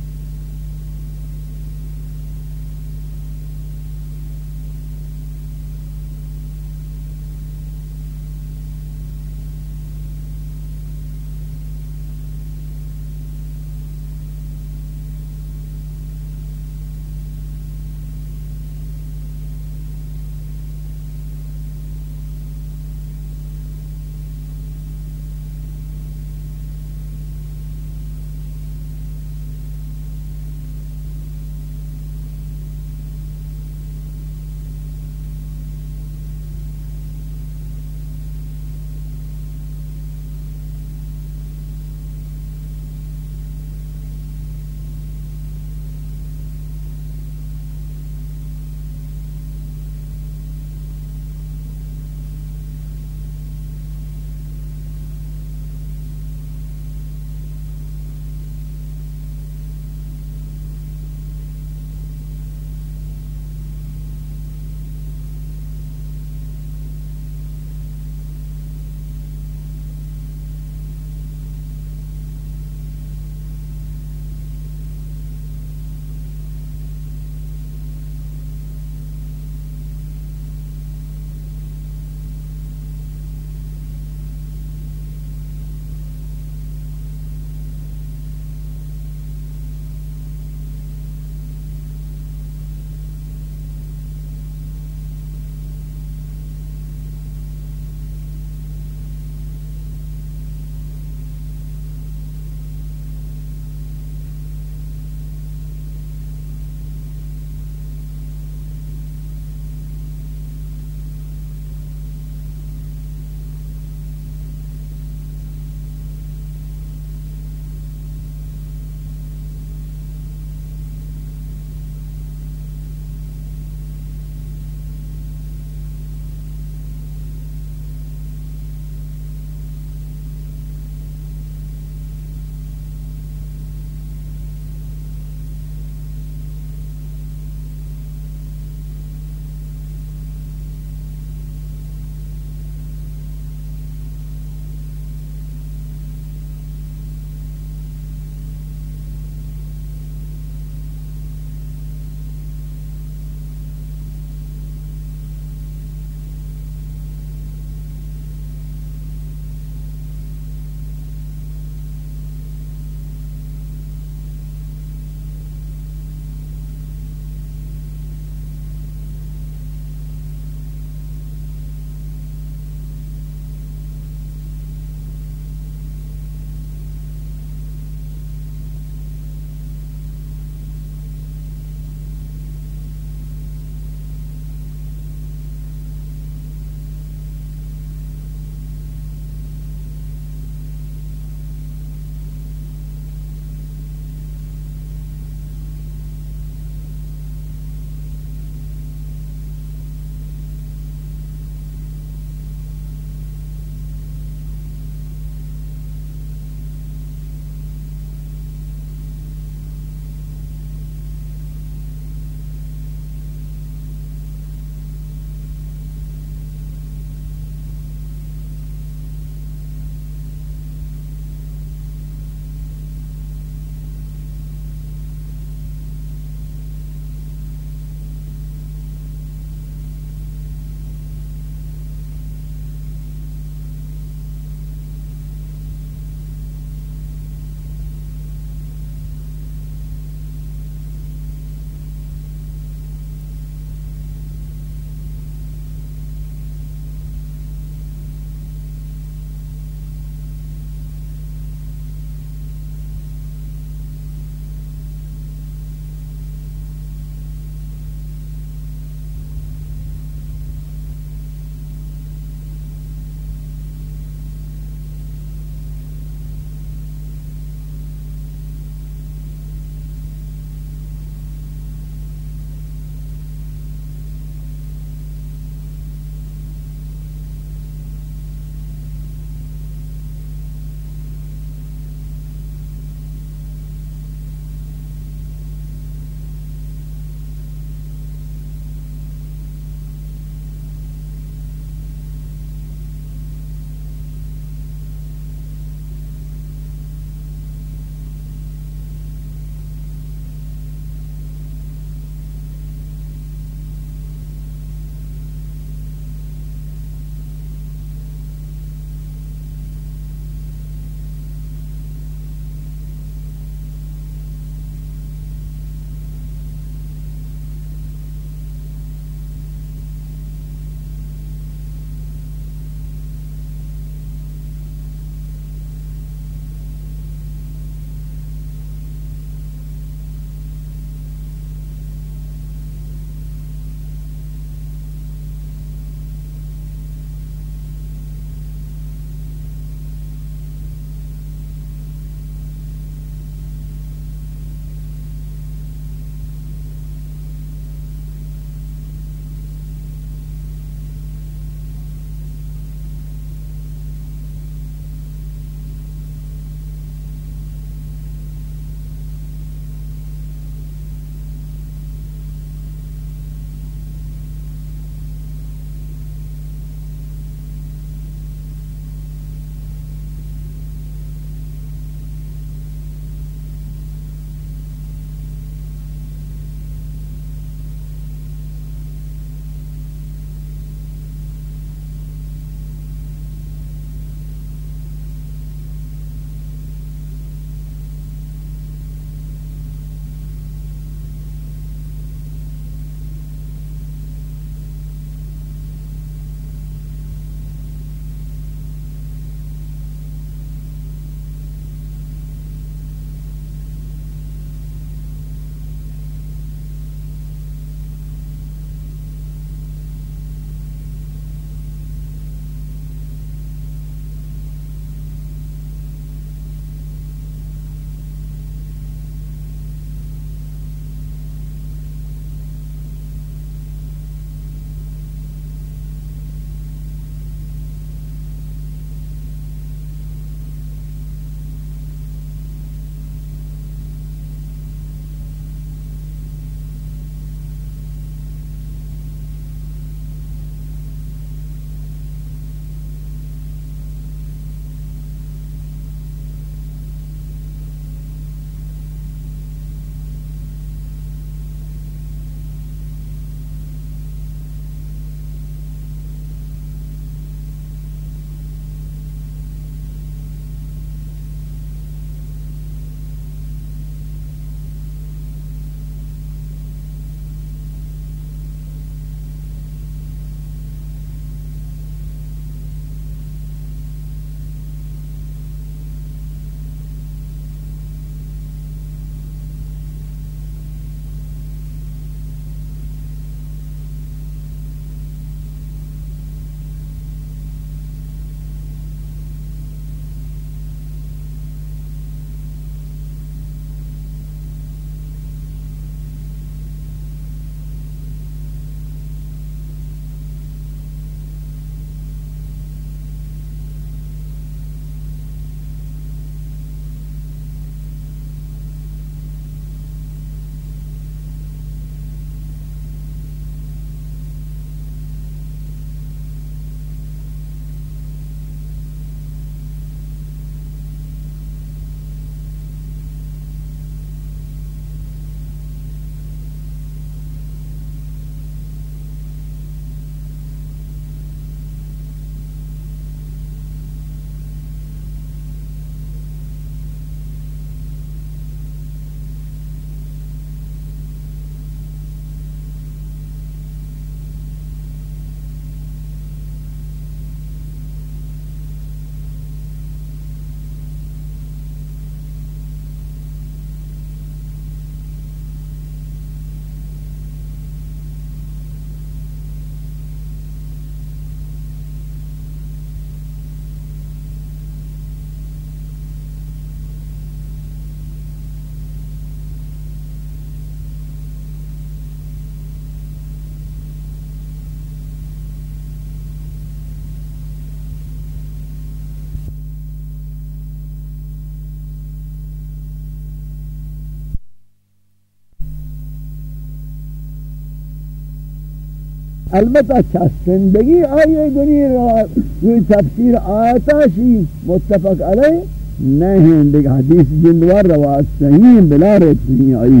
البتہ چستندگی آئیے گنی روی تفسیر آیتا شی متفق علیہ نہیں دیکھ حدیث جندوار روایت صحیح بلا رہت نہیں آئی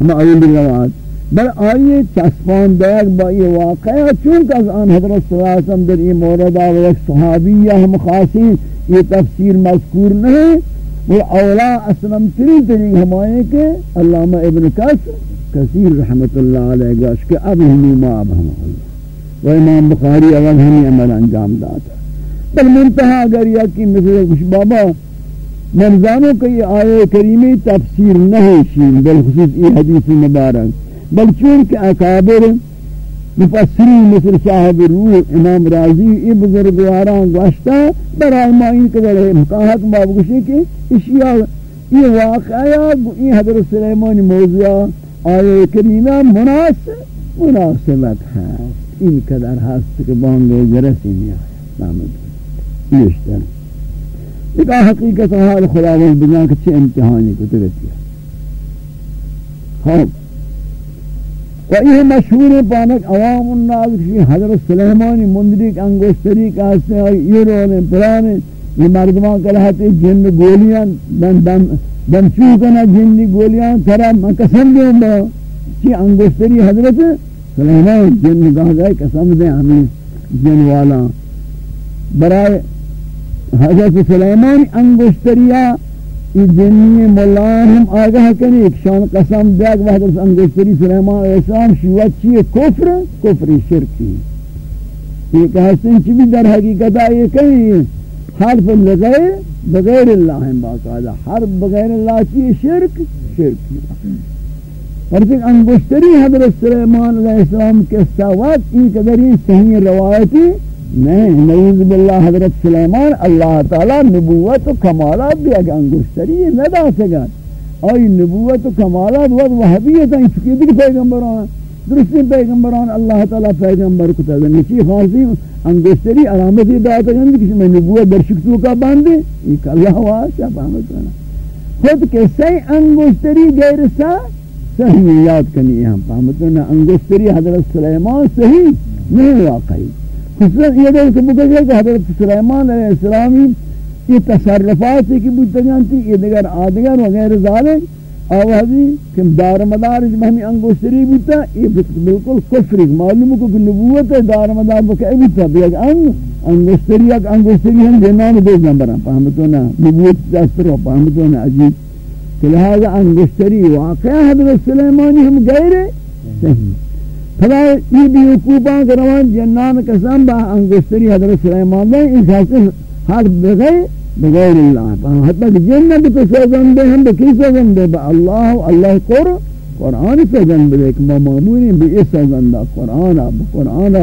ہم آئی روایت بل آئیے چسپان دیکھ با یہ واقعہ چونکہ از آن حضرت صلی اللہ علیہ وسلم در یہ موردہ و ایک صحابیہ ہم خاصی یہ تفسیر مذکور نہیں وہ اولا اسلم تری تری ہمائے کہ علامہ ابن کس کثیر رحمت اللہ علیہ گوش کہ اب ہمی ما اب ہم ہوئی۔ و امام بخاری اول ہمی عمل انجام داتا۔ بل منتہا اگر یا کی مثل کچھ بابا منزانوں کہ یہ آئے کریمی تفسیر نہیں شین بالخصوص یہ حدیث مبارک۔ بل چونکہ اکابر مفسرین مثل صاحب روح امام راضی ای بزرگواران گوشتا، برای ما این قدر مقاحق بابگوشی کہ اشیاء، یہ واقعہ یہ حضرت سلیمان موضوع آیه کریمہ مناسب مناسبت ہے این قدر هست کہ بانگے جرسی نہیں آیا نامد بیشتر ایک حقیقت حال خداوند بجان کہ چه امتحانی کو ترکیا خوب و یہ مشہور پانک عوام الناس کی حضرت سلیمانی مندری انگوشتری کا ہستے ہیں یہ پرانے یہ مردمان کلہتے جن گولیاں دن دن دن چوکنا جن گولیاں ترہ من قسم دے ہوں چی انگوشتری حضرت سلیمان، جن گاہ گئے قسم دے ہمیں جن والا۔ برائے حضرت سلیمان انگوشتریہ یہ جنی ملان ہم آگاہ کریں، ایک شان قسم دیگ وحدت انگشتری سلیمان علیہ السلام شیوت چیئے، کفر کفر شرکی یہ کہتے ہیں چی بھی در حقیقت آئیے کہیں۔ حرف لغیر بغیر اللہ ہم باقاعدہ. حرف بغیر اللہ چیئے شرک شرکی پر پھر انگشتری حضرت سلیمان علیہ السلام کے سوات ان قدر یہ صحیح روایتی نہیں نعوذ باللہ حضرت سلیمان، اللہ تعالی نبوت و کمالات بھی اگر انگوشتری ہے ندا سگن آئی نبوت و کمالات وقت وحبیت ہیں چکی دیکھ پیغمبران. درستی پیغمبران اللہ تعالی پیغمبر کو تازہ نچی خارسی انگوشتری علامتی دعاتا گند کسی میں نبوت در شکتو کا باندے یہ کہ اللہ واسع فہمت ہونا خود کسی انگوشتری غیر سا صحیح یاد کنی ہم۔ فہمت ہونا انگوشتری حضرت سلیمان صحیح نہیں واقعی۔ خصوصاً یہ دے کہ بکر کہ حضرت سلیمان علیہ السلامی، یہ تصرفات کی بودتا جانتی یہ دیگر آدگر وغیر ذالک آوازی کہ دار مدار جمہمی انگوشتری بودتا یہ بالکل کفری، معلوم کو کہ نبوت ہے، دار مدار بکر بودتا بیگ انگ انگوشتری اک انگوشتری ہم جنان دو نمبران پاہمتونا نبوت دستر و پاہمتونا عجیب۔ کہ لہذا انگوشتری واقعہ حضرت سلیمانی ہم غیر صحیح خدا یہ بھی حقوبان کروان جنان قسم با انگشتری حضرت سلیمان دیں ان خاصر حق بغیر بغیر اللہ حتی کہ جنت کو سوزن دے ہم بکی سوزن دے با اللہ اللہ قر قرآن سوزن دے کہ ما معمولی بھی اس سوزن دا قرآن با قرآن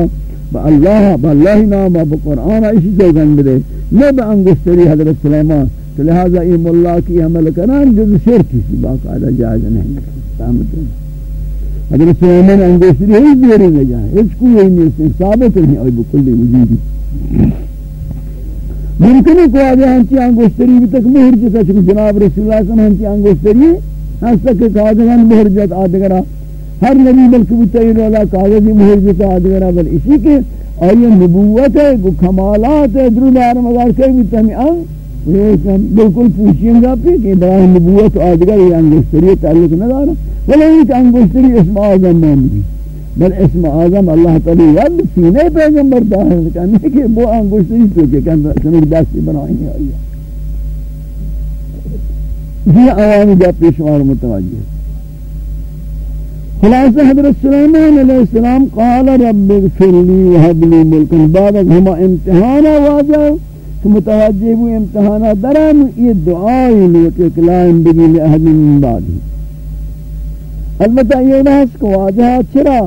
با اللہ با اللہ نام با قرآن اسی سوزن دے. نہ با انگشتری حضرت سلیمان. تو لہذا ایم اللہ کی عمل کران جز شرکی سی، باقاعدہ جائز نہیں. سامت نہیں اگر سلیمان انگوشتری ہیچ دیری نہ جائے. ہیچ کوئی نہیں ثابت نہیں. آئی بکلی وجودی. ممکن ہے کہ ہنچی انگوشتری بھی تک مہر جتا چکہ جناب رسول اللہ صلی اللہ علیہ وسلم ہنچی انگوشتری ہنچ تک کہ کاغذان مہر جت آدگرہ ہر نبی بلکہ بتائی رولا کاغذی مہر جتا آدگرہ بل اسی کے آئی نبوت ہے کمالات ہے، درود آرمدار کئی بھی تہمی انگ بالکل پوچھیں گا پہ کہ ابراہیم نبوت آدگر یہ انگوشتری تعلق نہ دارا۔ ولی ایک انگوشتری اسم آزم مومنی بل اسم آزم اللہ تعالی ید سینے پیغمبر داہر کرنے کہ وہ انگوشتری تو کہ سنک دستی بنائیں گے آئیہ یہ عوامی جا پیشوار متوجہ خلاصہ حضرت سلیمان علیہ السلام قال رب اغفر لی وحب لی ملکن بعد ہما امتحانا واجہ کہ متوجہ ہوئی امتحانہ درم یہ دعائی لوٹ اکلائم بگی لأہد من بعدی البتہ یہ بحث کو واجہا چرا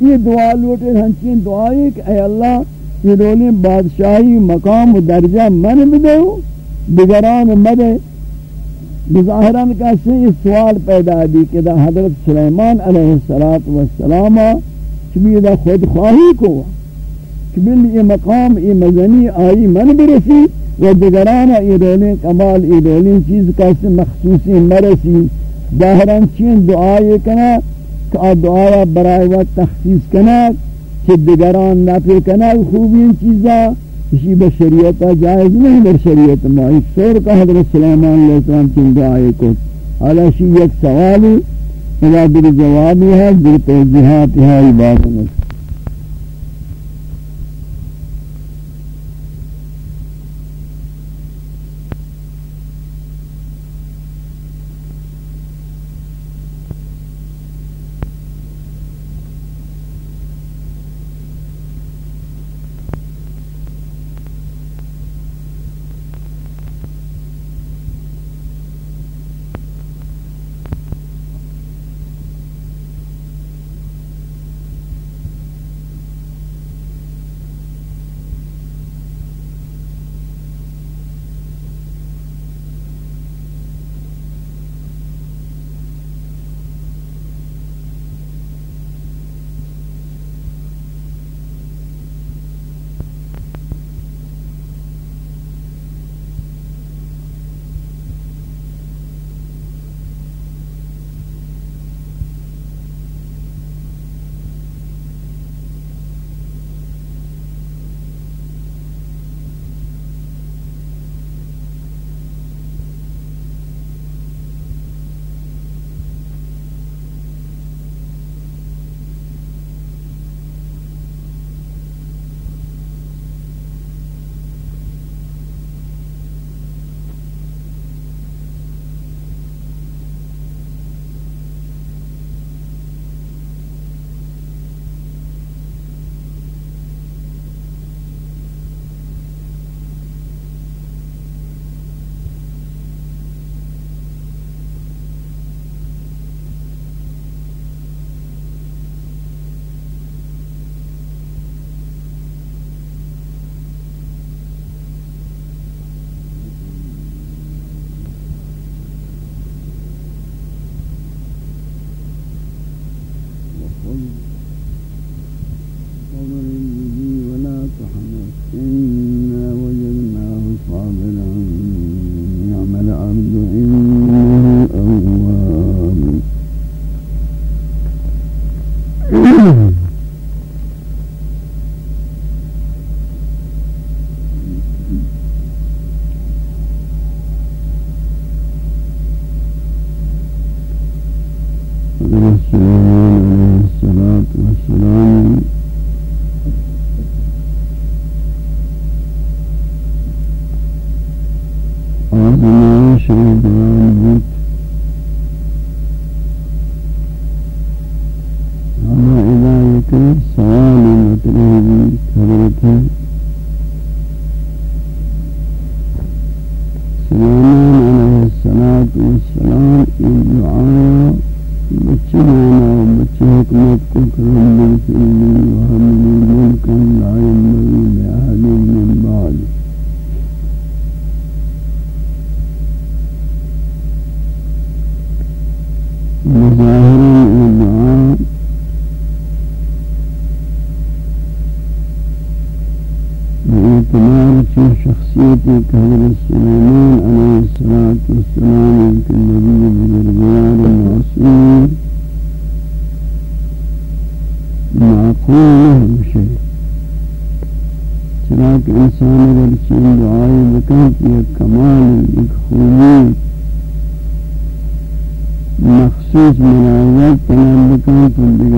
یہ دعا لوٹے ہنچین دعائی کہ اے اللہ، یہ رولیں بادشاہی مقام و درجہ من بدے ہو بگران مدے بظاہران کہتے ہیں اس سوال پیدا دی کہ دا حضرت سلیمان علیہ السلام چمی دا خود خواہی کو بل یہ مقام، یہ مزنی آئی من برسی و دگرانا یہ رولیں کمال، یہ رولیں چیز کسی مخصوصی مرسی۔ ظاہران چین دعائی کنا کہ دعایا برای وقت تخصیص کنا کہ دیگران نفع کنا خوبی ان چیزا کسی بشریعت جائز نہیں در شریعت ما ایک سور کا حضرت سلیمان علیہ السلام چن دعائے کو حالا شی یک سوالی اذا در جوابی ہے در توجیحات ہے عبادت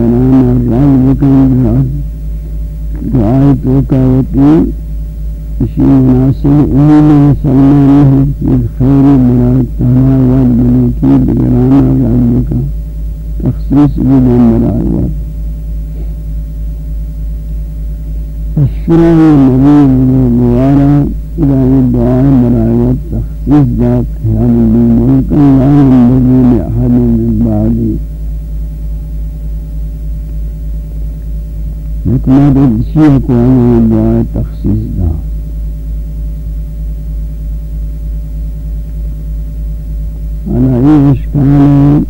تمام رنگ بکن دعائی توقع وطی اسی مناسب امین مسلمان ہے جب خیر مراد تانا واد بنیکی بگرانا رنگ بکن تخصیص بنا مراد. واد الشرع النبي مبارا إلى الدعاء مرايات تخصيص ذات هذا الملك لا ينبغي لأحد من بعده یک مورد شیعہ کو ہمیں جائے تخصیص دا أنا یہ اشکال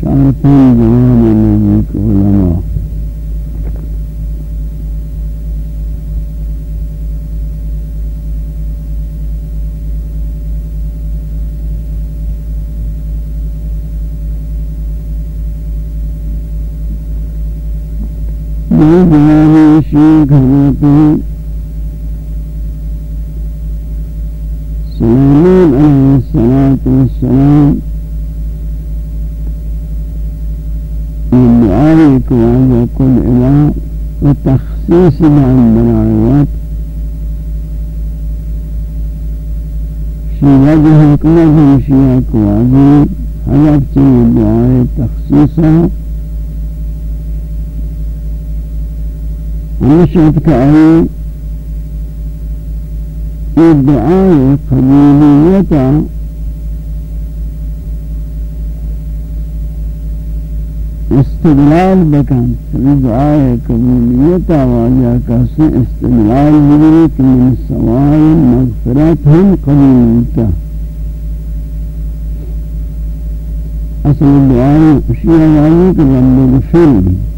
چار پین جناب نزدیک علماء نظام شيخنا سليمان عليه الصلاة والسلام من دعائك وأن يكون إله وتخصيص مع المناعيات شيئا بحكمة شيئا كواجي حلبتي الدعاء تخصيصها ونشهد كأي ادعاء قبوليته استدلال بکن دعائے قبولیت آواجہ کا سے استدلال ملے من سوائے مغفرت ہم قبولیتا أصل دعائے اشیاء آواجہ کہ رب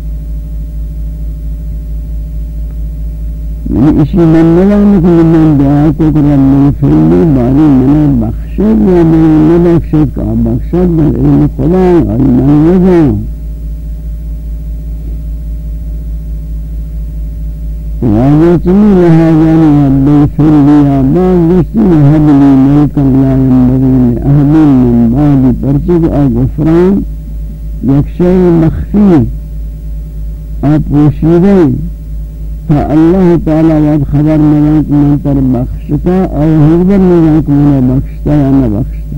یعنی اسی من نظام کہ من دعا کو کہ رب اغفر لی باری من بخشد یا من نبخشد کا بخشد در علم خدا من نظام وعجتني لهذا رب اغفر لي بعد جسد هب لي ملكا لا ينبغي لأهل من بعد پرچک غفران یک شيء مخفي اپوشیدے تا اللہ تعالی وقت خبر ملک من تر بخشتا او حضر ملک من بخشتا یا نہ بخشتا۔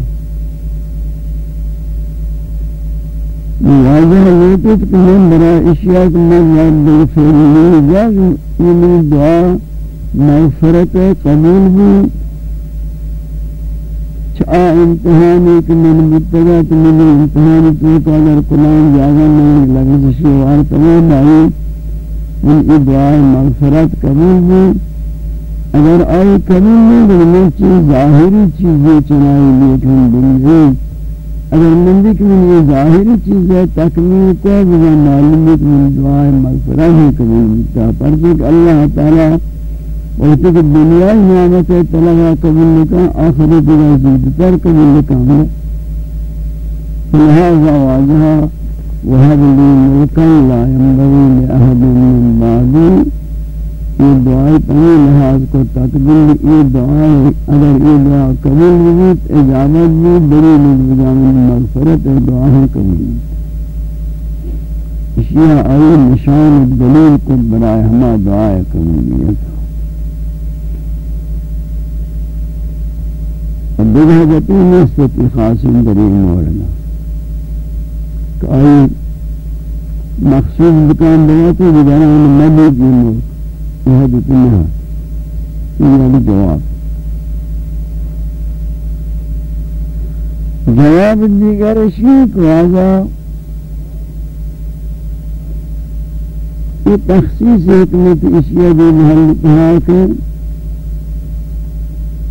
واجہ لیتت کہ من برا اشیاء کہ من رب اغفر لي جاز من دعا، مغفرت قبول بھی۔ چاہ امتحانی کہ من متگا تو من امتحانی تو قادر قرآن جاگا میں لگز شیوار تمام آئی من ادعا مغفرت قبول بھی اگر آئی قبول نہیں تو من چیز ظاہری چیزیں چنائی لیکن دنیا اگر من دیکھ من یہ ظاہری چیز ہے تکمیل کو بجا معلومیت من دعائے مغفرہ ہی قبول ملتا پر دیکھ اللہ تعالی وقتی کہ دنیا نعمت طلبہ قبول لکا آخری دیگا زیدتر قبول لکا فلہذا واجہا وهب لي ملكا لا ينبغي لأحد من بعدي یہ دعائی پہنے لحاظ کو تقبل یہ دعائی اگر یہ دعا قبول بھی اجابت بھی دلیل بجامل مغفرت دعائی قبول اشیاء آئی نشان دلیل کو برائے ہما دعائی قبولیت دیگہ جتی نسبت خاصن دلیل موردہ کہ آئی مخصوص دکان بکان دیتا بجانہ نبی کی ملک یہ بکنہ یہ جواب۔ جواب دیگر شیک واضح۔ یہ تخصیص حکمت اشیاء دی محل کہا کہ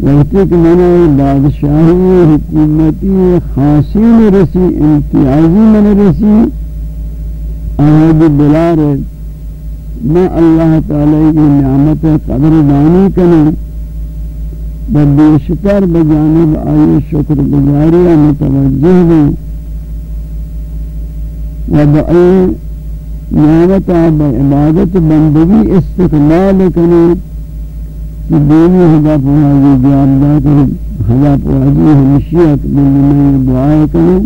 وقتی کہ میں نے بادشاہی حکومتی خاصین رسی، امتیازی میں نے رسی۔ آہد بلار میں اللہ تعالی کی نعمت قدر دانی کریں ببیشتر بجانب آئی شکر گزاری متوجہ دیں و بأي نعمت عبادت بندگی استقلال کریں کہ دینی حضا پوازی جوابدات حضا پوازی ہمشیت بلی میں دعائے کریں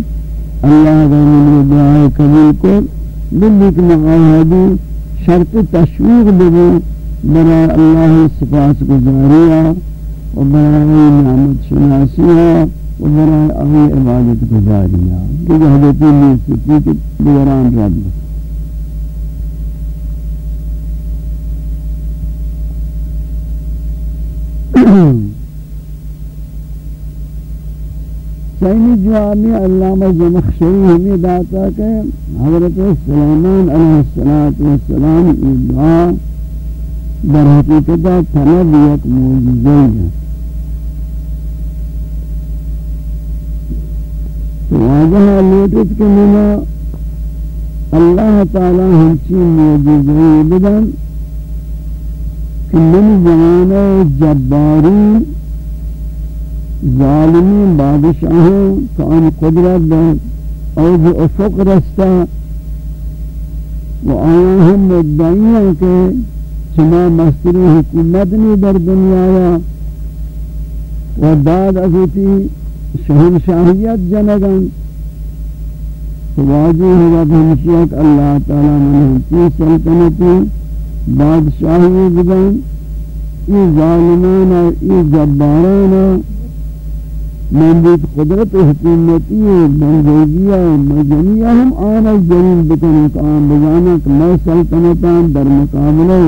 اللہ تعالی دعائے قبول کو بلی کہ مقاہدی شرط تشویق دے برای اللہ سپاس گزاریہ و برای نعمت شناسیہ و برای اہی عبادت گزاریہ کہ حضرتی میں سکی کے دوران رب سینی جوابی علامہ زمخشری ہمیں داتا کہ حضرت سلیمان علیہ السلام ادعا در حقیقت طلب یک موجزی ہے۔ واجہ لیتت کہ منا اللہ تعالی ہمچی موجزی بدن۔ کہ من زمانہ جبارین ظالمی بادشاہوں کا ان قدرت دیں اور افق رستا و آیا ہم مدعیاں کے چما مستری حکومت نہیں در دنیا و داد ازیتی شہنشاہیت جنگن واجی ہے بہمشیت اللہ تعالی من کی سلطنتی بادشاہی بگن ای ظالمان ای جباران مندیت قدرت حکومتی بندگیہ مجنیہ ہم آنا جنین بکن اکام بجانا کہ میں سلطنتان در مقابلہ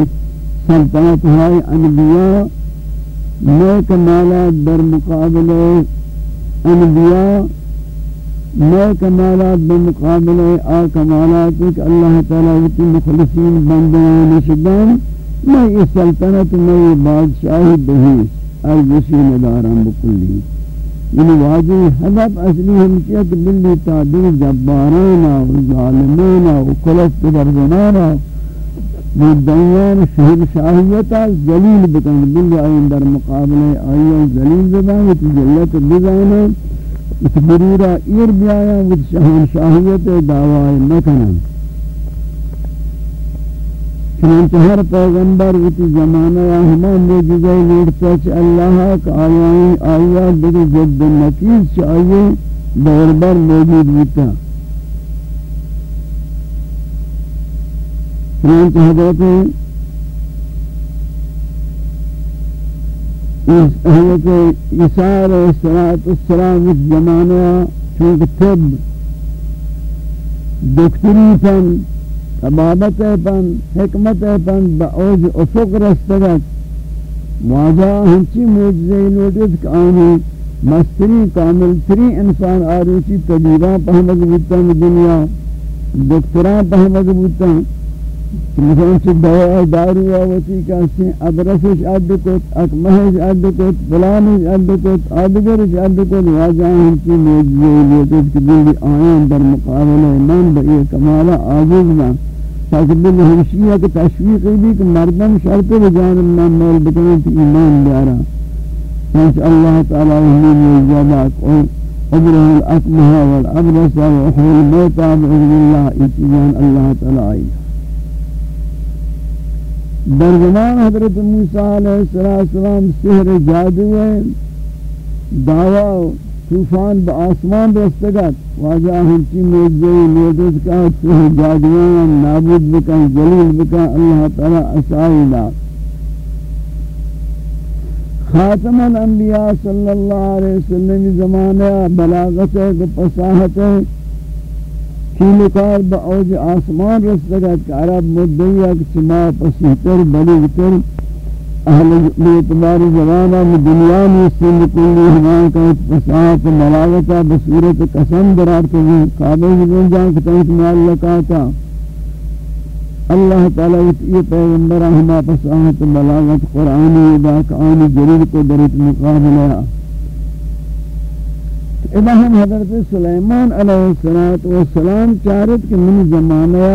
سلطنت ہے انبیاء، میں کمالات در مقابلہ انبیاء میں کمالات بمقابلہ آ کمالات کہ اللہ تعالیٰ وطی مخلصین بندیان شدان میں اس سلطنت میں بادشاہی بہیس ارجشی ندارم بکلی یعنی واجی حدب اصلی ہمشیت بلی تعدیر جبارانا و ظالمانا و کلفت برزنانا مدعیان شہر شاہیتا زلیل بکن، بلی آئین در مقابلہ آئین زلیل بکن جلت بزانا اتبریرا ایر بیایا، وچ شہن شاہیت دعوائی نکنن چنانچہ ہر پیغمبر وچ زمانہ یا ہما موجزہ ویڑتا چھ اللہ کا آیائی آیات دیکھ جد نکیز چھ آئیے دور بر موجود ہوتا۔ چنانچہ حضرت حضرت عیسیٰ علیہ السلام اس زمانہ چونکہ طب دکتری پن طبابت پن، حکمت پن بعوج افق رستگت واجہ ہنچی موجزے لوٹت کہ آنی مستری، کامل تری انسان آروچی طبیبہ پہمد بودتا دنیا دکتران پہمد بودتا مثلا چه دواء دارو آوتی کسی ادرسش اد کت اکمهش اد کت فلانش اد کت آدگرش اد کت واجہ ہم کی موجزے لیتت کہ دلی آیان در مقابلہ من بئی کمالا آجز من تاکہ ہمشیہ کے تشویقی بھی کہ مردم شرط بجانب من مول بکنی تو ایمان بیارا۔ فانش اللہ تعالی وحمی موجزات عبره الأكمه والأبرس وحول الموتى بإذن الله إتجان الله تعالى آئیہ در زمان حضرت موسیٰ علیہ السلام سحر جادو ہے، دعوی طوفان با آسمان رستگت واجہ ہنچی موجزی موجز کا سحر جادوان نابود بکن، جلیل بکن، اللہ تعالی اسائی دا. خاتم الانبیاء صلی اللہ علیہ وسلم زمانہ بلاغت ہے پساہت ہے کار با اوج آسمان رسدگت کہ عرب مدعی اک چما پسیتر بلیغتر اہل بیتباری زمانہ میں دنیا میں سن کلی ہمان کا پساعت ملاغتا بصورت قسم درار کے کریں قابل بن جان کتنیت معلقاتا اللہ تعالیٰ یہ پیغمبر ہما پساعت ملاغت قرآنی باک آنی جلیل کو درت مقابلہ۔ ابراہیم حضرت سلیمان علیہ السلام چارت کہ من زمانہ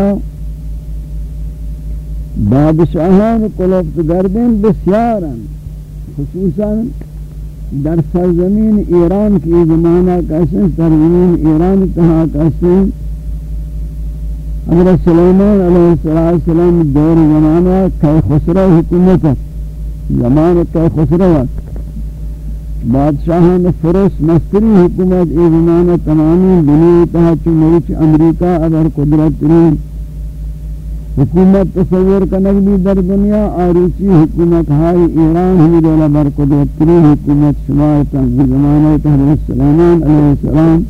بادشاہان قلوبت گردین بسیارن، خصوصا در سرزمین ایران کی زمانہ کیسے، سرزمین ایران کہا کیسے؟ حضرت سلیمان علیہ السلام دور زمانہ کئی خسرہ حکومت، زمان کئی خسرہ وقت بادشاہان فرس مستری حکومت ای زمانہ تمامی دنیا تہا چو امریکہ اگر قدرت ترین حکومت تصور کنک بھی در دنیا آروچی حکومت ہائی ایران ہمی دولا بر قدرت ترین حکومت شمار تنگی زمانہ تحریف سلیمان علیہ السلام۔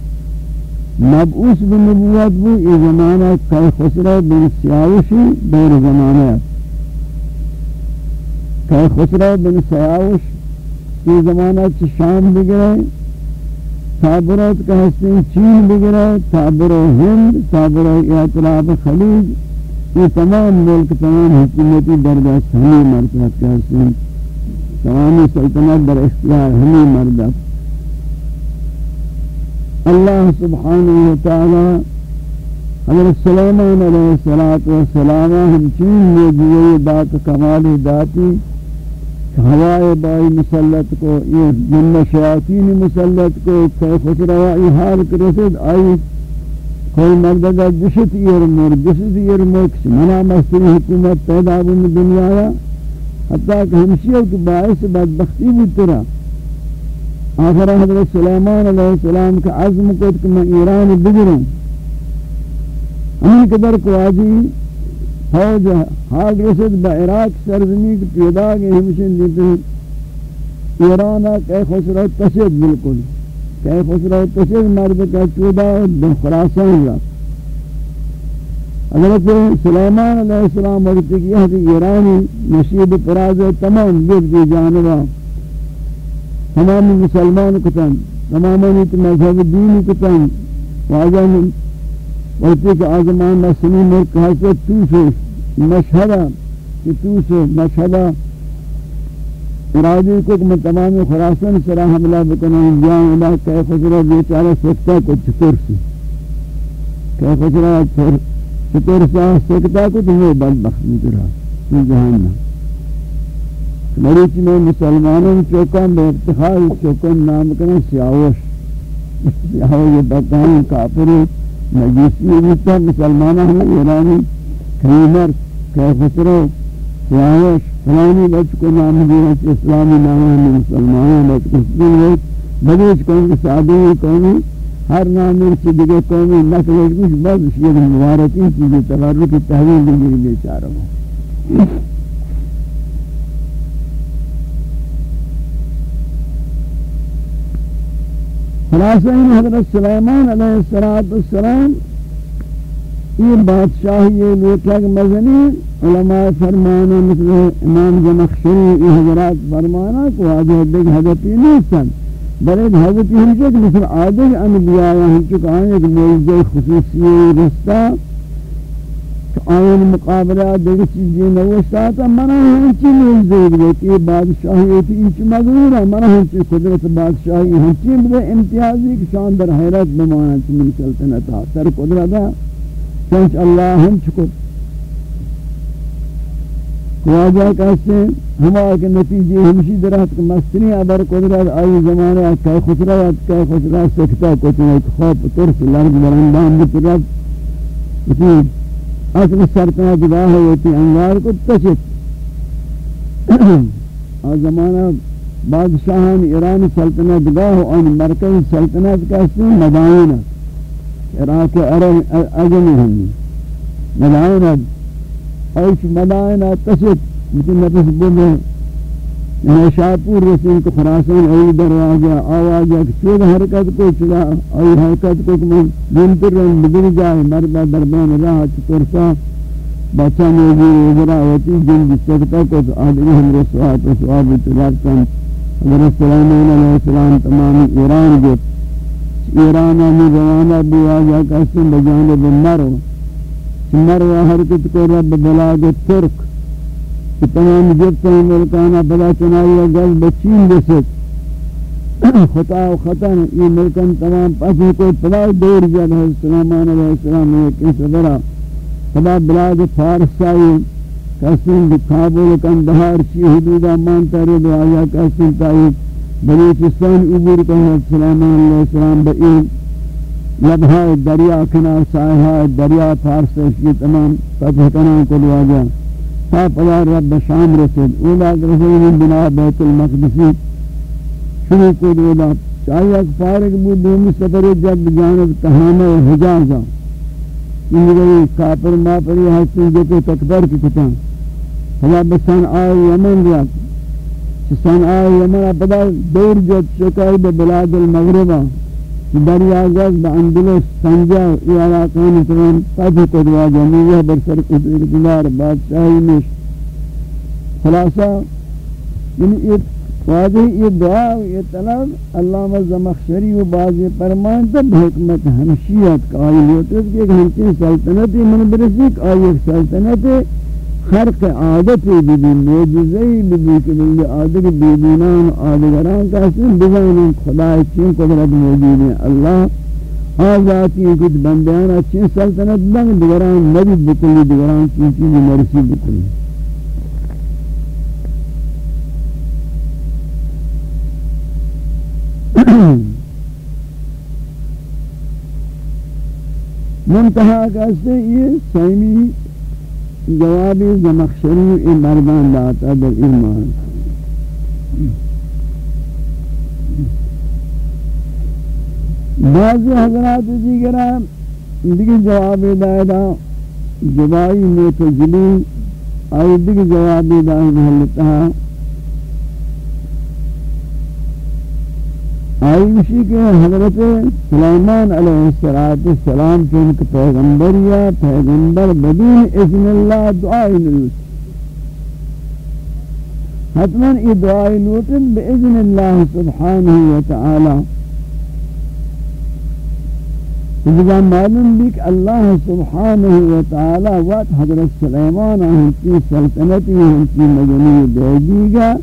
مبعوث بنبوت بو ای زمانہ کئی خسرہ بن سیاوشی دور زمانہ کئی خسرہ بن سیاوش یہ زمانہ چھ شام بگرے تابرات کا حسن چین بگرے تابر ہند، تابر اعتراف خلیج۔ یہ تمام ملک، تمام حکومتی درجہ ہمیں مرکز کا حسن۔ تمامی سلطنت در اختیار ہمیں مردت اللہ سبحانہ وتعالی حضرت سلیمان علیہ السلام ہم چین میں جوئے دات کمال داتی ہوائے بائی مسلط کو، یہ جن شیاطین مسلط کو کہ خسروائی حال کرسد آئی۔ کوئی مردد جشت ایر مور جشت ایر مور کسی منا مستری حکومت پیدا بند دنیا آیا حتیٰ کہ ہمشیوں کی باعث بدبختی بھی ترا۔ آخر حضرت سلیمان علیہ السلام کا عزم کو کہ میں ایران بگروں۔ ہمیں قدر کو آجی فوج حال رسد با عراق سرزمی کی پیدا گئے ہمشن دیتے ایران کئی خسرہ تشد بالکل۔ کئی خسرہ تشد مرد کا چودہ خراسان رہا حضرت سلیمان علیہ السلام وقت کیا کہ ایرانی نشید پراز تمام بیت کی جانبہ تمام مسلمان کتن، تمام نیت مذہب دین کتن۔ واجہ وقتی کہ آزمان مسلمی ملک حضرت توسو مشہدہ کہ توسو مشہدہ ارادی کو کہ میں تمام خراسان سرا حملہ بکنا جان اللہ کہ خسرہ بیچارہ سکتا کو چطور سی کہ خسرہ چطور سکتا کو تمہیں بدبخت نہیں کرا جہان نہ مریچ میں مسلمانوں چوکان بے افتخار چوکان نام کرنے سیاوش. سیاوش یہ بتائیں کافر. مجیسی بیتا مسلمانوں ہمیں ایرانی، کریمر کیفسرو سیاوش، فلانی بچ کو نام دینا چی اسلامی نام ہمیں مسلمانوں بچ کو سکن ہوئی بلیچ کون کے سادی قومی ہر نام مرچی دیگے قومی نکل کچھ بس یہ مبارکی چیزیں تبرک تحویل دیگے بیچارہ ہوں۔ خلاصہ ان حضرت سلیمان علیہ السلام یہ بادشاہی یہ لوٹک مزنی، علماء فرمانا مثل امام جمخشری یہ حضرات فرمانا کو آجہ دیکھ حضرتی نہیں سن بلکہ حضرتی ہم ہمچک مثل آدھے انبیاء ہمچک آئیں ایک موجزہ خصوصی رستہ۔ آئین مقابلہ دیگر چیزیں نوشتا تا منہ ہنچی موجود ہے کہ بادشاہی تی انچ مغرور ہے منہ ہنچی قدرت بادشاہی ہنچی مدے امتیازی کہ شان در حیرت بمانا چمی سلطنتا سر قدرت ہے چنچ اللہ ہنچ کو واجہ کہتے ہیں ہما کے نتیجے ہمشی درہت کہ مستنی ابر قدرت، آئی زمانہ کہ خسرات کہ خسرات سکتا کچھ نہیں، خواب ترس لرد برندان، بطرت۔ اسی اصل سرطنہ گاہ ہوتی انگار کو تشت اور زمانہ بادشاہان ایران سلطنت گاہ ان مرکز سلطنت کا اسم مدائنت عراق اجن ہمی مدائنت ایش مدائنت تشت مثل نفس بلے شاپور رسول کو خراسان اوی ای دروازہ، آوازہ چود حرکت کو چلا ای حرکت کو من دنتر رن بدر جائے مردہ دربان راہ چطورسا بچہ موجود وزرا ہوتی جن بسکتا کو آدھگی ہم رسوات و سواب اتلابتاں حضرت سلیمان علیہ السلام تمام ایران جت ایران آمی روانہ بیواجہ کسن بجانب مرو مرو حرکت کو رب بلاگ ترک۔ کہ تمام جبتہ ملکانا بلا چنائی گز بچین بسد خطا و خطا یہ ملکان تمام پسی کو پلا دور جد ہے سلامان علیہ السلام نے کس برا خدا بلاد فارس آئی کسیم کابل کن بہار چی حدودا مانتا رد آیا کسیم تائی بلوچستان عبور کا ہے سلامان علیہ السلام بئی لبہا دریا کنار سائحہ دریا فارس یہ تمام فتح کنان کو لیا جا تا پدا رب شام رسید اولا رسول بنا بیت المقدسی۔ شروع کو اولا چاہیے ایک فارغ بود دومی سفر جب جانب تہانہ حجازہ۔ یہ گئی کافر ما پری حسن جو کہ تکبر کی کتان فلا بسان آئے یمن ریاض سان آئے یمن پدا دور جب چکائی بلاد المغربہ۔ دریا گز با اندلس سنجا یہ علاقان تمام قد کو جمعیہ برسر قدر دلار بادشاہی مش خلاصہ یعنی یہ واضح یہ دعا و یہ طلب علامہ زمخشری و بعض فرمان تب حکمت ہمشیت کا آئی ہوتی ہے کہ ہمچین سلطنتی من برسک آئی ایک سلطنت ہے خرق عادت بھی موجزی بھی کہ ملی عادت بیدینان آدگران کا حسن بزانن خدا چین قدرت موجود ہے۔ اللہ آزاتی کچھ بندیانا چین سلطنت بند دگران نبی بکلی، دگران چین چیز مرسی بکلی۔ منتہا کہتے ہیں یہ سیمی جوابی زمخشری مردان داتا در ایمان بعضی حضرات دیگر دیگر جواب دائدہ جوائی موتجلی آئی دیگر جواب دائدہ محلتہ آئی اسی کے حضرت سلیمان علیہ السلام چونکہ پیغمبر یا پیغمبر بدون اذن اللہ دعائی نلوت حتما ای دعائی نلوت بإذن اللہ سبحانہ وتعالی۔ جب معلوم بھی کہ اللہ سبحانہ وتعالی وقت حضرت سلیمان ہنچی سلطنتی ہنچی مجنی دیگی گا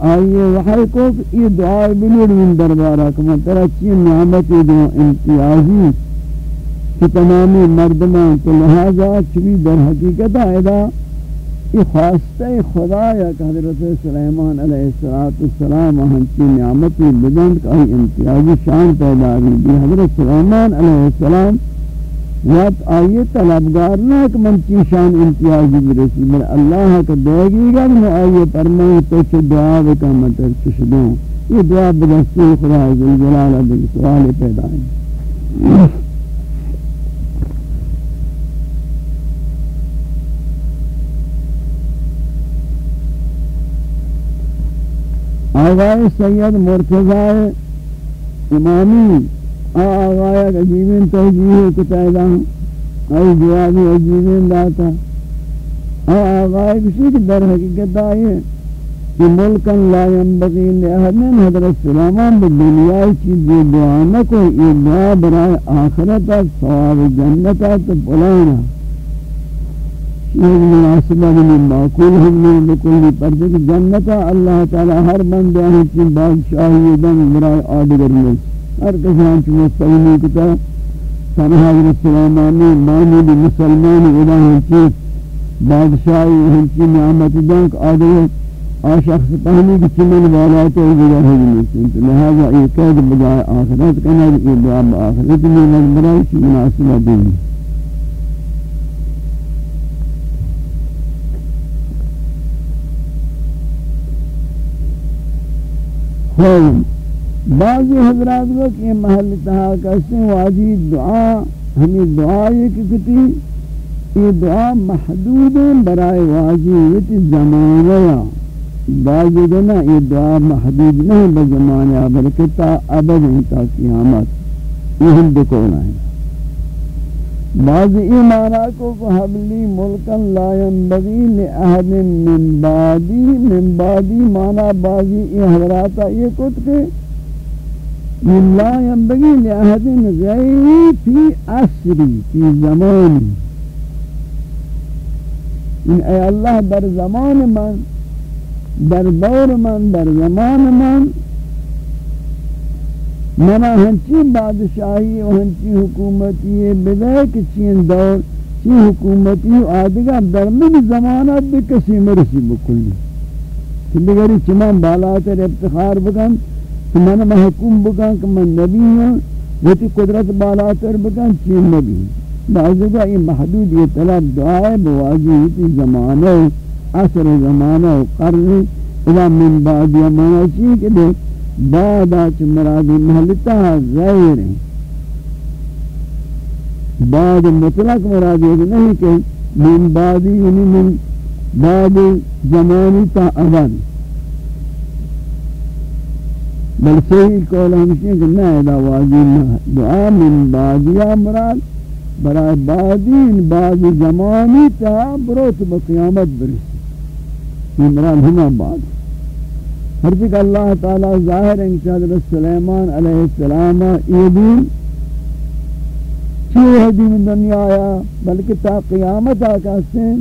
آئیے، وحی کو یہ دعائی بنور من دربارہ کہ من ترہ چین نعمتی دو امتیازی کہ تمامی مردمان تو لہذا چوی در حقیقت آئیدہ، یہ خواستہ خدا یا کہ حضرت سلیمان علیہ السلام ہم ہنچی نعمتی بدند، کہ امتیازی شان پیدا بھی حضرت سلیمان علیہ السلام وقت آئیے طلبگار نہ کہ من چیشان امتیازی برسی بل اللہ کا دے گی گا میں آئیے پرمائی تو چھ دعا بکا مطر چش دوں یہ دعا بدستی خدا عزیز جلالہ دیکھ سوال پیدا ہے۔ آغائی سید مرتضی امامی آغایا عجیبین توجیہ کتائدہ آئی جوابی عجیبین داتا. آغایا کسی کی در حقیقت آئیے کہ ملکن لا ينبغی لأہدن حضرت سلامان بالدنیای چیزی دعا نکو یہ دعا برای آخرتا ثواب جنتا تو بلانا یہ مناسبہ من معقول ہم نے بکلی پردے کہ جنتا اللہ تعالی ہر بندے ہیں، چیز بادشاہی دن برای آدگر ملک. ہر کسان کی مستعینی کتا تنہا حضرت سلامانی مانوی مسلمان ادا ہنچی بادشاہی ہنچی نعمت دنک آدھے آشخص پہنی کی چمن والا تو اگر ہے جنسی لہذا یہ قید بجائے آخرت کنا یہ دعا آخرت میں نظرائی کی مناسبہ دینی ہاں۔ خوب بعض حضرات کو کہ محل تہا کہتے ہیں، واجی دعا، ہمیں دعا یہ کہتی یہ دعا محدود برائے واجی یہ زمانہ بعض دینا یہ دعا محدود نہیں بزمانہ بلکہ تا ابد تا قیامت۔ یہ ہم دکونا ہے بعض ایمانا کو حبلی ملکن لا ينبغی لأہد من بعدی من بعدی مانا بعضی ای حضراتا یہ کت کے لا ينبغي لأحد غيري في أسري في زماني من أي الله در زمان من در دور من در زمان من منا ہنچی بادشاہی و ہنچی حکومتی بدائے کہ چین دور چی حکومتی و آدھگا در من زمانت بھی کسی مرسی بکلی کہ بگری چمان بالاتر ابتخار بکن کہ من محکوم بکن کہ من نبی ہوں ویتی قدرت بالاتر بکن چین نبی بعضی کا یہ محدود یہ طلب دعائے بواجی ہوتی زمانہ، عصر زمانہ و قرن، اذا من بعد یمانا چیئے کہ دے، بعد آچ مرادی محلتا غیر ہیں۔ بعد مطلق مرادی نہیں کہ من بعدی یعنی من بعد زمانی تا اول۔ بل صحیح قول ہمشی کہ نہ ادا واجی دعا من بعدیا مراد، برای بعدین بعد زمانی تا بروت بقیامت برسی. یہ مراد ہما بعد ہر چک اللہ تعالی ظاہر انشاء حضرت سلیمان علیہ السلام یہ بھی چیئے ہے دین دنیا آیا، بلکہ تا قیامت آکا سے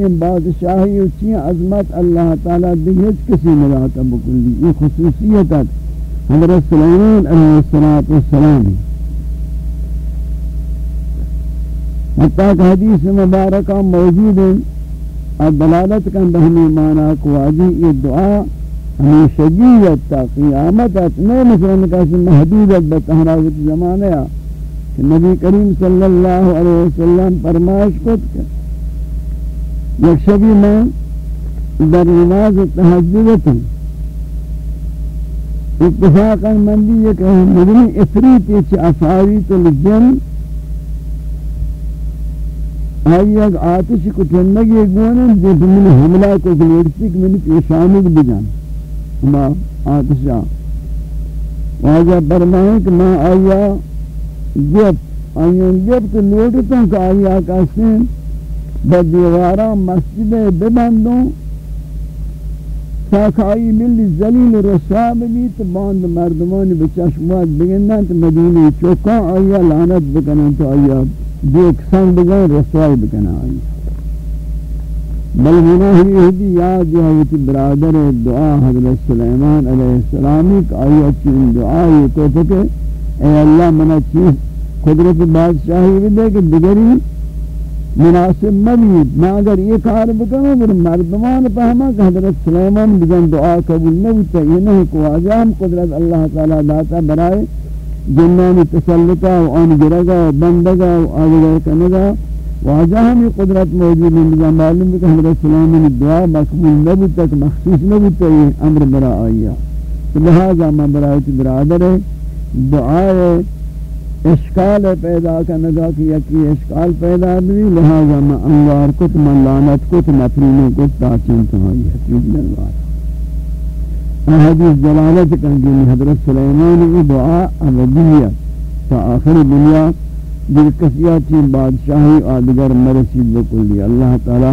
یہ بادشاہی و چیئے عظمت اللہ تعالی دیکھ کسی مراتا بکلی، یہ خصوصیت ہے۔ حضرت سلیمان علیہ السلام. حتیٰ کہ حدیث مبارکہ موجود ہے اور دلالت کا بہمی معنی کو آجی یہ دعا ہمیشگیت تا قیامت اتنے مثلا کسی محدودت بتہراوت زمانہ کہ نبی کریم صلی اللہ علیہ وسلم فرمائش کت کہ یک شبی میں در نماز تحجدت اتفاقا مندی یہ کہ مدنی افریتی چی افاریت الجن، آئی اگ آتش کو تنگی گونن، جو من حملہ کو گلیرسی کہ منی پیشانی بجان ہما آتشا۔ واجہ برمائیں کہ میں آیا جب آئیں جب تو لوٹتوں کہ آیا کسیں بدیوارا مسجد ببندوں۔ تاکائی ملی زلیل رسوا بگیت باند مردمان بچشمات بگندن تو مدینی چوکا آیا لعنت بکنن تو آیا دیکسان بگن رسوائی بکنن آیا. بل مناہی ہدی یاد یا ہوتی برادر دعا حضرت سلیمان علیہ السلامی کہ آیا چین دعائی تو تکے اے اللہ منہ چیز قدرت بادشاہی بھی دے کہ دگری مناسب مبید. میں اگر یہ کار بکنوں اگر مردمان پہما کہ حضرت سلیمان بجن دعا قبول نبیتا یہ نہیں کو آجام قدرت اللہ تعالی داتا برائے جنانی تسلطہ و آن گرگا و بندگا و آگرہ کنگا. واجہ ہمی قدرت موجود ہے مجھے معلوم ہے کہ حضرت سلیمان دعا مقبول نبیتا کہ مخصوص نبیتا یہ امر برا آئیا لہذا میں برایت برادر دعائے اشکال پیدا کرنے کا کہ یکی اشکال پیدا بھی، لہذا میں انوار کت من لانت کت مفرینی کت تاچین تمہاری حقیق دلوار حدیث جلالت کنگی حضرت سلیمان کی دعا ابدیہ تا آخر دنیا دلکسیہ چین بادشاہی آدگر مرسید بکلی۔ اللہ تعالی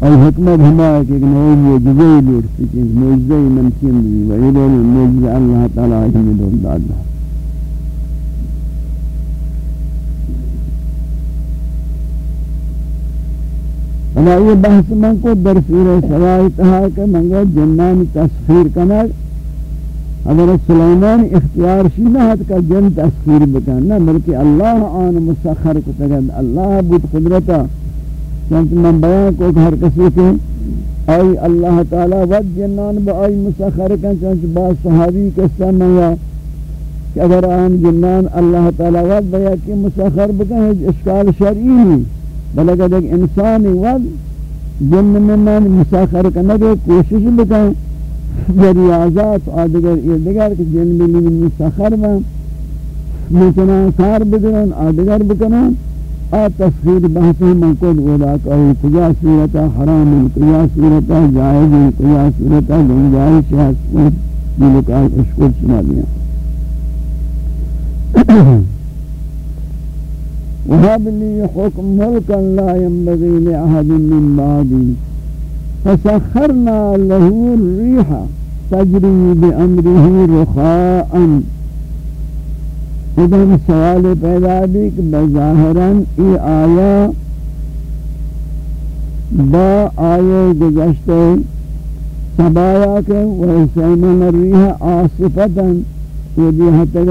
اور حکمت ہما ہے کہ ایک نوی موجزے لوٹ سکیں موجزے منسیم بھی وعیدہ موجزے اللہ تعالی ہمیں دول داد۔ ہے اما یہ بحث من کو در سورہ سوائی تہا کہ منگا جنان تسخیر کنگ حضرت سلیمان اختیار شنہت کا جن تسخیر بکن، نہ بلکہ اللہ آن مسخر کو تگد اللہ بود قدرتا چونکہ من بیان کو ہر کسی کے آئی اللہ تعالی ود جنان با آئی مسخر کن، چونکہ بعض صحابی کسا منگا کہ اگر آن جنان اللہ تعالی ود بیا کہ مسخر بکن اشکال شرعی نہیں۔ بلکہ ایک انسانی ود جن میں من مساخر کرنے کے کوشش بکن ریاضات آدگر ایدگر کہ جن میں من مساخر میں متنا کار بگرن آدگر بکنن آ تسخیر بحث من کود اولا کہو کجا صورتا حرام کجا صورتا جائز کجا صورتا گنجائش ہے یہ لکھا اشکر سنا دیا۔ وهب لي حكم ملكا لا ينبغي لأحد من بعدي فسخرنا له الريح تجري بأمره رخاء. اذن سوال پیدا بھی کہ بظاہراً ای آیا با آئے گزشتے سبایا کے ویسیمن الریح آصفتا یہ بھی حتی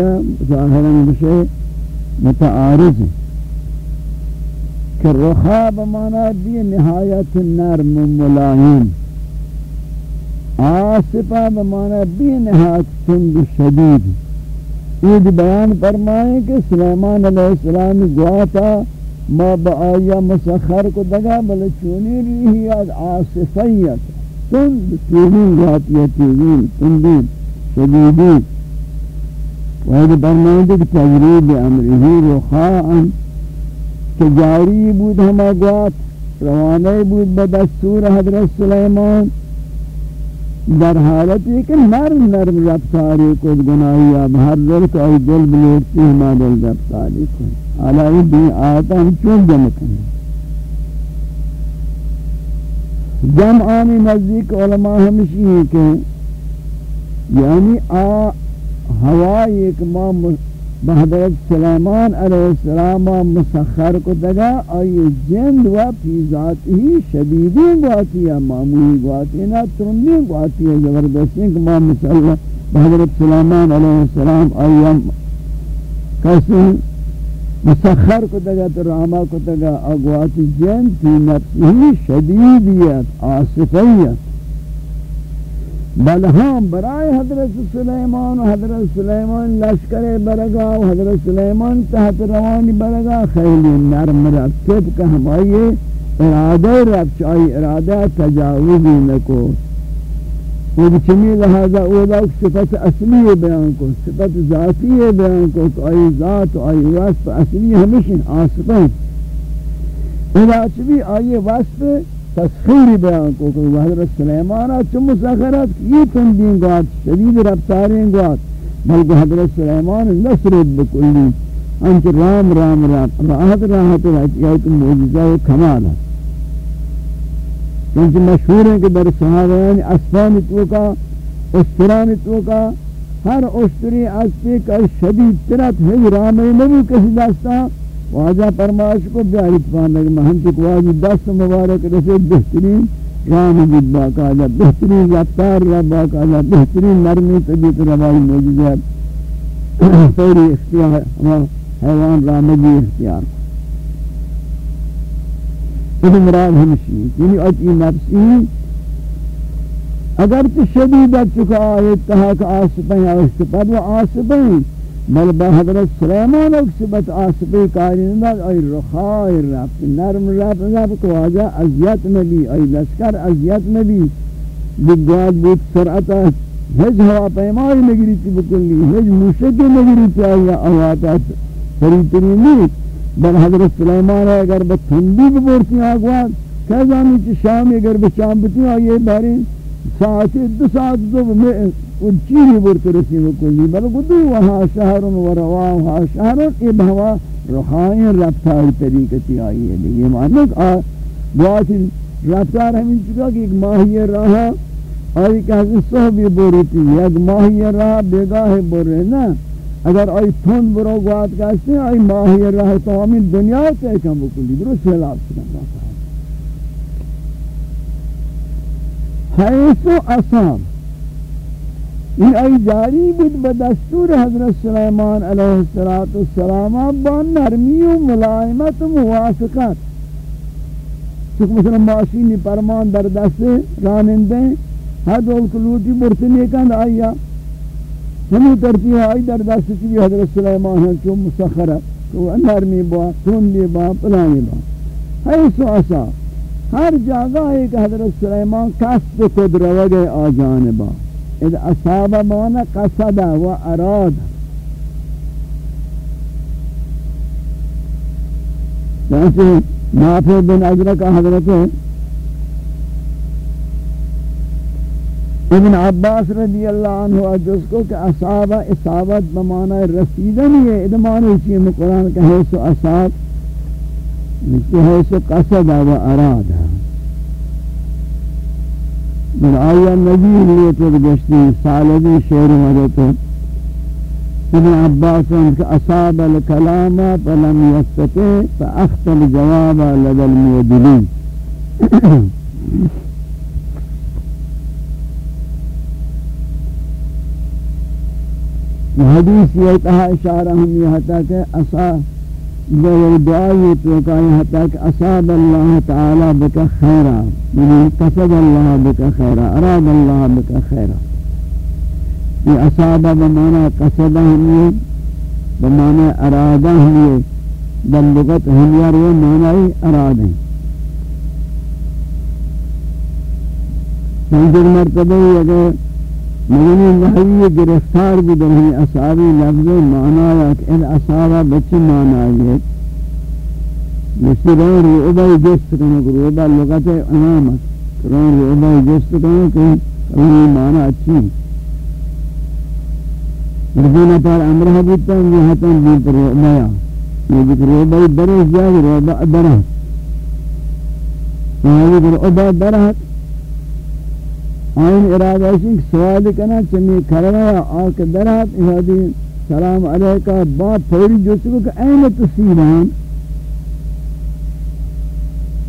متعارض. کہ رخا بمانا بھی نہایت نرم ملائم آصفہ بمانا بھی نہایت سند شدید. یہ بیان فرمائیں کہ سلیمان علیہ السلام گواتا ما بآیا مسخر کو دگا، بل چونی ریحی از آصفیت. سند، تیزین گواتیت تیزین سندید شدیدی. وہی فرمائیں کہ تجریب امرہی رخاءً کہ جاری بود ہما گوات روانے بود بدستور حضرت سلیمان. در حالت یہ کہ نرم نرم رفتاری کو گناہی اب ہر دل کو ای دل بلیٹتی ہما دل رفتاری کو علاوی دی آتا ہم چون جمع کرنے جمع آنی نزدیک علماء ہمشی ہیں کہ یعنی آ ہوائی ایک ماں بحضرت سلیمان علیہ السلام مسخر کو دگا آئی جند و پی ذات ہی شدیدی گواتی ہے، معمولی گواتی ہے نا ترندی گواتی ہے زبردستی کہ ماں مسلح بحضرت سلیمان علیہ السلام آئی کسی مسخر کو دگا تو راما کو دگا اگواتی جند پی نفسی شدیدیت آصفیت بل ہاں برائے حضرت سلیمان و حضرت سلیمان لشکر برگا و حضرت سلیمان تحت روانی برگا خیلی نرم رکب کہ ہمائی ارادہ رب چاہی ارادہ تجاوزی نکو. وہ چمی لہذا اولا صفت اصلی بیان کو، صفت ذاتی بیان کو کہ آئی ذات و آئی وصف اصلی ہمیشن آسفیں اولا چمی آئی وصف تسخیری بیان کو کہ حضرت سلیمانہ چم مسخرت یہ تندین گوات شدید رفتارین گوات بلکہ حضرت سلیمان نصرت بکلی انچ رام رام رام راحت راحت راحت موجزہ و کمال ہے۔ چونکہ مشہور ہے کہ در صحابیان اسفان توکا، استران توکا، ہر اشتری اسپی کر شدید ترت ہے رامی نبی کسی دستا واجہ پرماش کو بیارت پاندگ محمد واجی دست مبارک رسے بہترین رام جد باقاعدہ، بہترین رفتار رب باقاعدہ، بہترین نرمی طبیعت روائی موجود ہے۔ فوری اختیار حیوان رامجی اختیار۔ یہ مراد ہمشی یعنی اچھی نفسی اگر تو شدید چکا آیت کہا کہ آسپیں آسپیں پر آسپیں۔ بل با حضرت سلیمان اکسبت آسپی کارنداد ای رخای رفت نرم رفت رفت کو آجا ازیت نبی ای لشکر ازیت نبی بگواد بود سرعتا ہج ہوا پیمائی نگری تی بکلی ہج موشکی نگری تی آیا آواتا فریتنی نہیں بل حضرت سلیمان اگر بتھندی ببورتی آگواد کہ جانی چی شامی اگر بچام بتی آئیے باری ساعت دو ساعت دو میں وہ چیری برت رسی بکلی بل گدو وہاں شہر و رواہ وہاں شہر ای بہوا روحائیں رفتار طریقتی آئی ہے۔ یہ معنی کہ بہت رفتار ہمیں چکا کہ ایک ماہی رہا آئی کہ حضرت صحبی بورتی یک ماہی رہا بیگاہ بورے نا۔ اگر آئی تھون برو گوات کہتے ہیں، آئی ماہی رہا تمامی دنیا کے کم بکلی درست سیلاب سکن حیث و اصام این ای جاری بود به دستور حضرت سلیمان علیه السلام با نرمی و ملائمت و موافقت. چون مثلا ماشینی پرمان در دست راننده هر دول کلوٹی برتنی کند آیا. ہمیں ترتیب آئی در دست چی حضرت سلیمان ہیں چون مسخرہ تو نرمی با، تندی با پلانی با. حیث و اصا ہر جگہ ایک حضرت سلیمان کسب خود روگے آجانبا. اذ اصاب مانا قصد و اراد. جیسے نافع بن اجرک حضرت ابن عباس رضی اللہ عنہ جس کو کہ اصاب اصابت بمعنی رسیدن یہ ادمان اسی میں قرآن کا ہے سو اصاب ہے سو قصد و اراد من آیا نبی لیت گشتی سالدی شعر حضرت ابن عباس انك اصاب الكلام فلم يستطع فاخت الجواب لدى المعدلين حدیث یہ کہا اشارہ ہم یہ تھا کہ اصاب جو دعائی تو کہا حتی کہ أصاب اللہ تعالی بکا خیرہ یعنی قصد اللہ بکا خیرہ أراد اللہ بکا خیرہ یہ أصاب بمانا قصد ہمیے بمانا ارادہ ہمیے بلغت ہمیے رو معنی أراد. ہیں سنجر مرتبہ اگر معنی نحوی گرفتار بھی در ہی اصحابی لفظ معنی کہ ان اصحابہ بچی معنی ہے مثل رون رعبہ جست کرنے کو رعبہ لغت امامت رون رعبہ جست کرنے کہ رون معنی اچھی رجونہ پر امرہ بیتا یہ حتن بیت رعبہ یہ بیت رعبہ برس جائے رعبہ یہ بیت رعبہ درہت آئین ارادہ اسی سوال کنا چمی کرنا آکے درات احادی سلام علیکہ با پوری جسکو کہ این تصیبان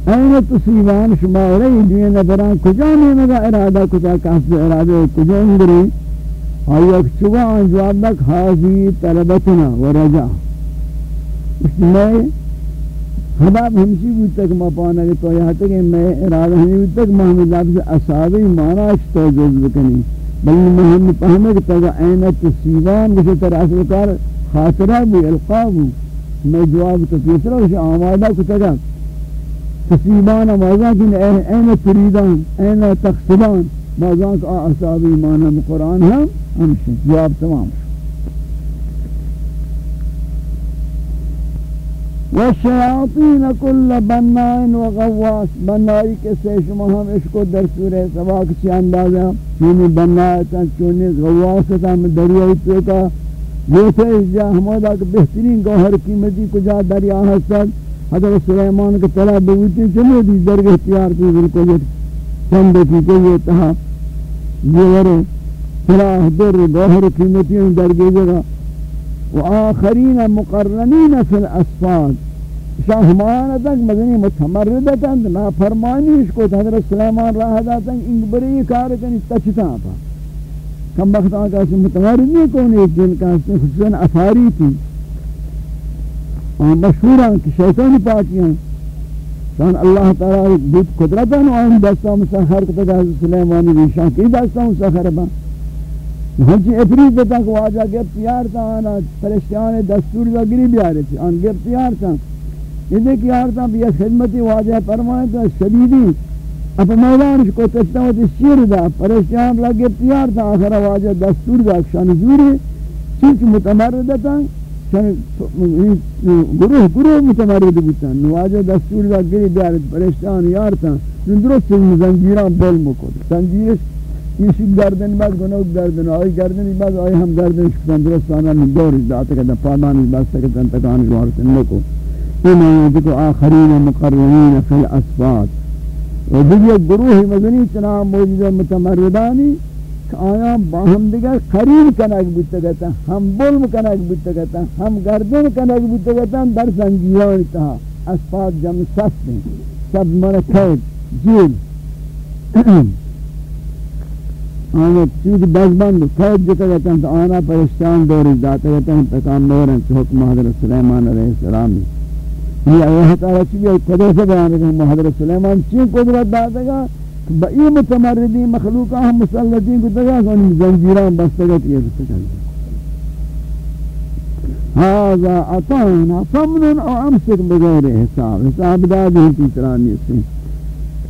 این تصیبان شما رئی دیئے نبران کجا نیمگا ارادہ کجا کافی ارادہ کجا اندری؟ آئی اک چگا آن جواب دک حاضی طلبتنا و رجا۔ اس میں خداب ہمشی بود تک ما پانا کہ تو یہاں تک میں ارادہ ہمیں بود تک ما ہمیں لفظ اصابی مانا اچھ تو جز بکنی بلن میں ہمیں پہمے کہ تگا اینت سیوان کسی طرح اصل کار خاطرہ بھی القاب میں جواب تو تیسرا اسے آمادہ کو تگا تسیبان موضان کی این تریدان این تقصدان موضان کا اصابی مانا قرآن ہم ہمشن جواب تمام والشیاطین کل بنائن و غواس بنائی کے سے شما ہم اس کو در سورہ سبا کسی اندازہ یعنی چونی بنائیتا چونی غواستا میں دریائی توکا گوتے اس جا ہمودا کہ بہترین گوھر قیمتی کجا دریا حسد حضرت سلیمان کے طلب بوتی چلو دی درگ اختیار کی بالکل یہ چند کی کہ یہ تہا۔ یہ ورے فلاح در گوہر قیمتی درگے جگہ۔ وآخرین مقرنین فی الأسفاد. شاہمان تک مدنی متمردتا نا فرمانیش کو حضرت سلیمان راہ داتا ان بری کار کنی تچتا پا کم وقت آقا سے متمردی کونی جن کا خصوصاً افاری تھی مشہور ہیں کہ شیطانی پاکی ہیں. شان اللہ تعالی بیت قدرت ہیں آن دستا مسخر کتا حضرت سلیمانی بھی شان کی دستا مسخر با. ہنچی افرید بتا کہ واجہ گرفتیار تا آنا پرشتیان دستور دا گری بیارے تھی آن گرفتیار تا یہ دیکھیار تا بیا خدمتی واجہ فرمائے تا شدیدی۔ اپا میدانش کو تشتا ہوتی شیر دا۔ پرشتیان لگے گرفتیار تا آخر واجہ دستور دا شان زوری چونکہ متمردتا گروہ گروہ متمرد بودتن نواجہ دستور دا گری بیارت پریشتان یارتن درست زنجیران بل مکد زنجیرش یہ گردن بعد گنوک گردن. آئی گردن بعد آئی ہم گردن شکتن درست آنا من دور داتا کتا پادانی بستا کتا تکانی وارتن لکو این آیات کو آخرین مقررین فی الاسفات و دیگه گروہ مدنی چنان موجود متمردانی آیا باہم دیگر قریب کنک بودتا گتا ہم بلم کنک بودتا گتا ہم گردن کنک بودتا گتا در زنجیران تہا اسفاد جمع سست سب مرکب جیل. آنا چیز بزبند قید جتا گتا تو آنا پرشتان دوری داتا گتا تکام نورن چھ حکم حضرت سلیمان علیہ السلامی. یہ آیہ تعالی چیز قدر سے بیان ہے حضرت سلیمان چین قدرت داتا گا؟ با این متمردین مخلوق هم مسلطین کو تگا کنی زنجیران بستگت یہ بستگت هذا عطانا فمن او امسک بغیر حساب حساب داد ہی تیسرانی سے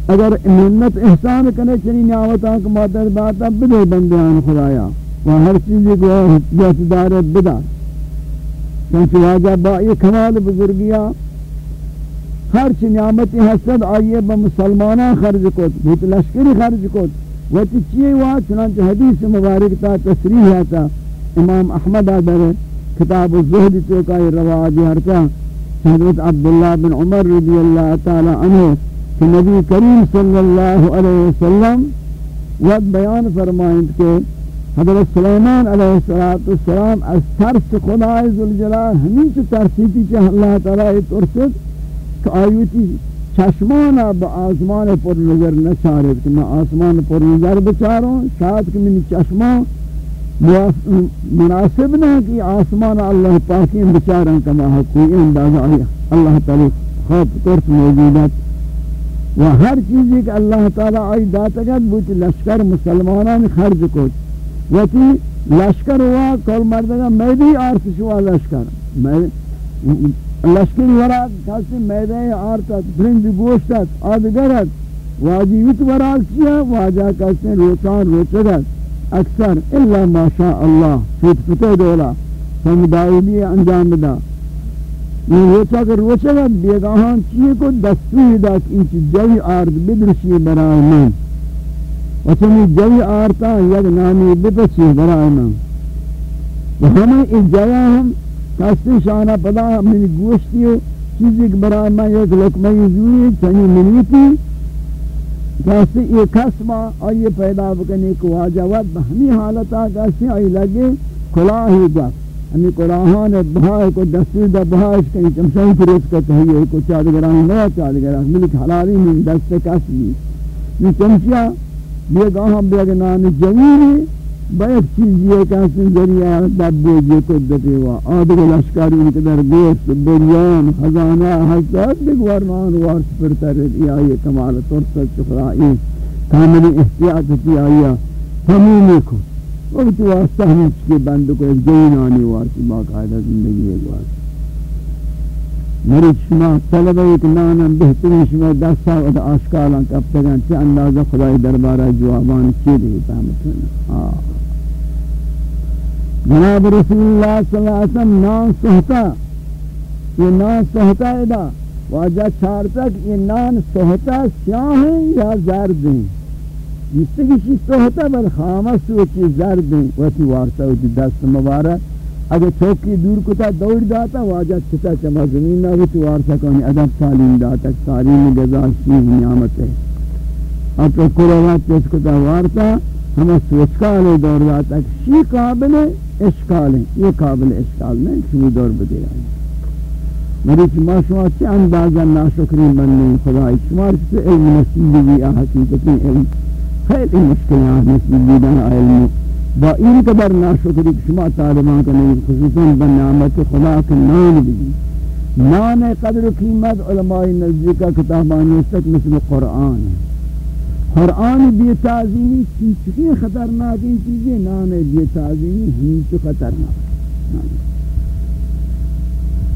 اگر منت احسان کنے چنی نعمتاں کو مادر باتا بدے بندیان خدایا و ہر چیزی کو جس دار بدا چونکہ واجہ با یہ کمال بزرگیاں، ہر چی نعمتی حسد آئیے با مسلمانان خرج کت بہت لشکری خرج کت۔ وقتی چیئے ہوا چنانچہ حدیث مبارک تا تصریح ہے امام احمد آدھر کتاب الزہد توقعی رواجی ہرتا حضرت عبداللہ بن عمر رضی اللہ تعالی عنہ کہ نبی کریم صلی اللہ علیہ وسلم وقت بیان فرمائند کہ حضرت سلیمان علیہ السلام از ترس خدای ذوالجلال ہمیں چو ترسیتی چاہ اللہ تعالی ترسد کہ آیوتی چشمانا با آسمان پر نظر نچارد کہ میں آسمان پر نظر بچاروں شاید کہ منی چشمان مناسب نہ کہ آسمان اللہ پاکین بچاروں کما حقوقی انداز آیا اللہ تعالی خواب کرت موجودت و ہر چیزی کہ اللہ تعالی آئی داتگت بوتی لشکر مسلمانان خرج کت وتی لشکر ہوا کل مردگا میں بھی آرسش ہوا لشکر میں لشکری وراد کسی میدہ آرتت برنج گوشتت آدگرت واجیویت وراد کیا واجہ کسی روچان روچگت اکثر، الا ما شاء اللہ فیت فتح دولا. سمدائیلی انجام دا یہ روچا کر روچگت بیگاہان چیئے کو دستوی دا کہ انچ جوی آرد بدرشی برای من و چنی جوی آرتا یک نامی بپچی برای من و ہمیں اس جوی ہم کسی شانہ پدا منی گوشتی ہو چیزی کہ برای میں ایک لکمی زوری چنی منیتی کسی یہ قسمہ آئیے پیدا بکنے کو آجاوت بہمی حالتا کسی آئی لگے کلاہی جات ہمیں کلاہان بہائی کو دستور دا بہائش کہیں چمشاہی پروس کرتا ہے یہ کو چادگران نیا چادگران، ملک حلالی من دست کسی یہ چمشیہ بیگاہم بیگنان جویری با ایک چیز یہ کہ اس ذریعہ دبے جے کو دبے وا۔ آدھے لشکر ان کے در گوشت، بریان، خزانہ حضرت دیکھ ورمان وارس پر تر یا یہ کمال ترسل چخرائی کاملی احتیاط کی آیا تمومی کو۔ وقت واسطہ ہم اس کے بند کو ایک جینانی وارس باقاعدہ زندگی ایک وارس مرید شما طلبہ ایک نانم بہترین شما دس دستا و دا آشکالان کبتگان چی اندازہ خدای دربارہ جوابان چی دی پہمتون جناب رسول اللہ صلی اللہ علیہ وسلم نان سہتا یہ نان سہتا ہے دا واجہ چار تک یہ نان سہتا سیاہ ہیں یا زرد ہیں جس تک اسی سہتا بل خامس وچی زرد ہیں وچی وارتا ہوتی دست مبارک اگر چوکی دور کتا دوڑ داتا واجہ چھتا چما زمین نہ ہوتی وارتا کونی ادب تعلیم داتا تعلیم گزا چیز نعمت ہے. اب تو قرآن تیس کتا وارتا ہمیں سوچکال دور داتا شی قابل اشکال ہیں یہ قابل اشکال نہیں شمی دور بدے آئیں میری شما شما چی اندازہ ناشکری بننے خدای؟ شما سے علم نصیبی بھی حقیقتی علم. خیلی مشکلات نصیبی دن علم. با این قدر ناشکری کہ شما طالبان کا نہیں خصوصاً بنعمت خدا کے نام بھی نام قدر و قیمت علماء نزدیکہ کتابانی تک مثل قرآن. ہے قرآن بے تعظیمی چیچکی خطرناک ان چیزیں نام بے تعظیمی ہنچ خطرناک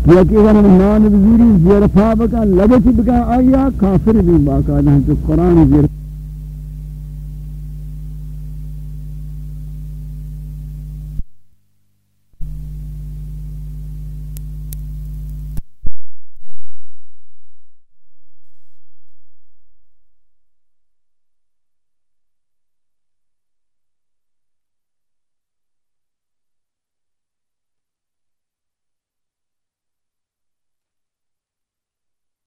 کیونکہ اگر نام بزیری زیر پا بکا لگتی بکا آیا کافر بھی باقا جو قرآن زیر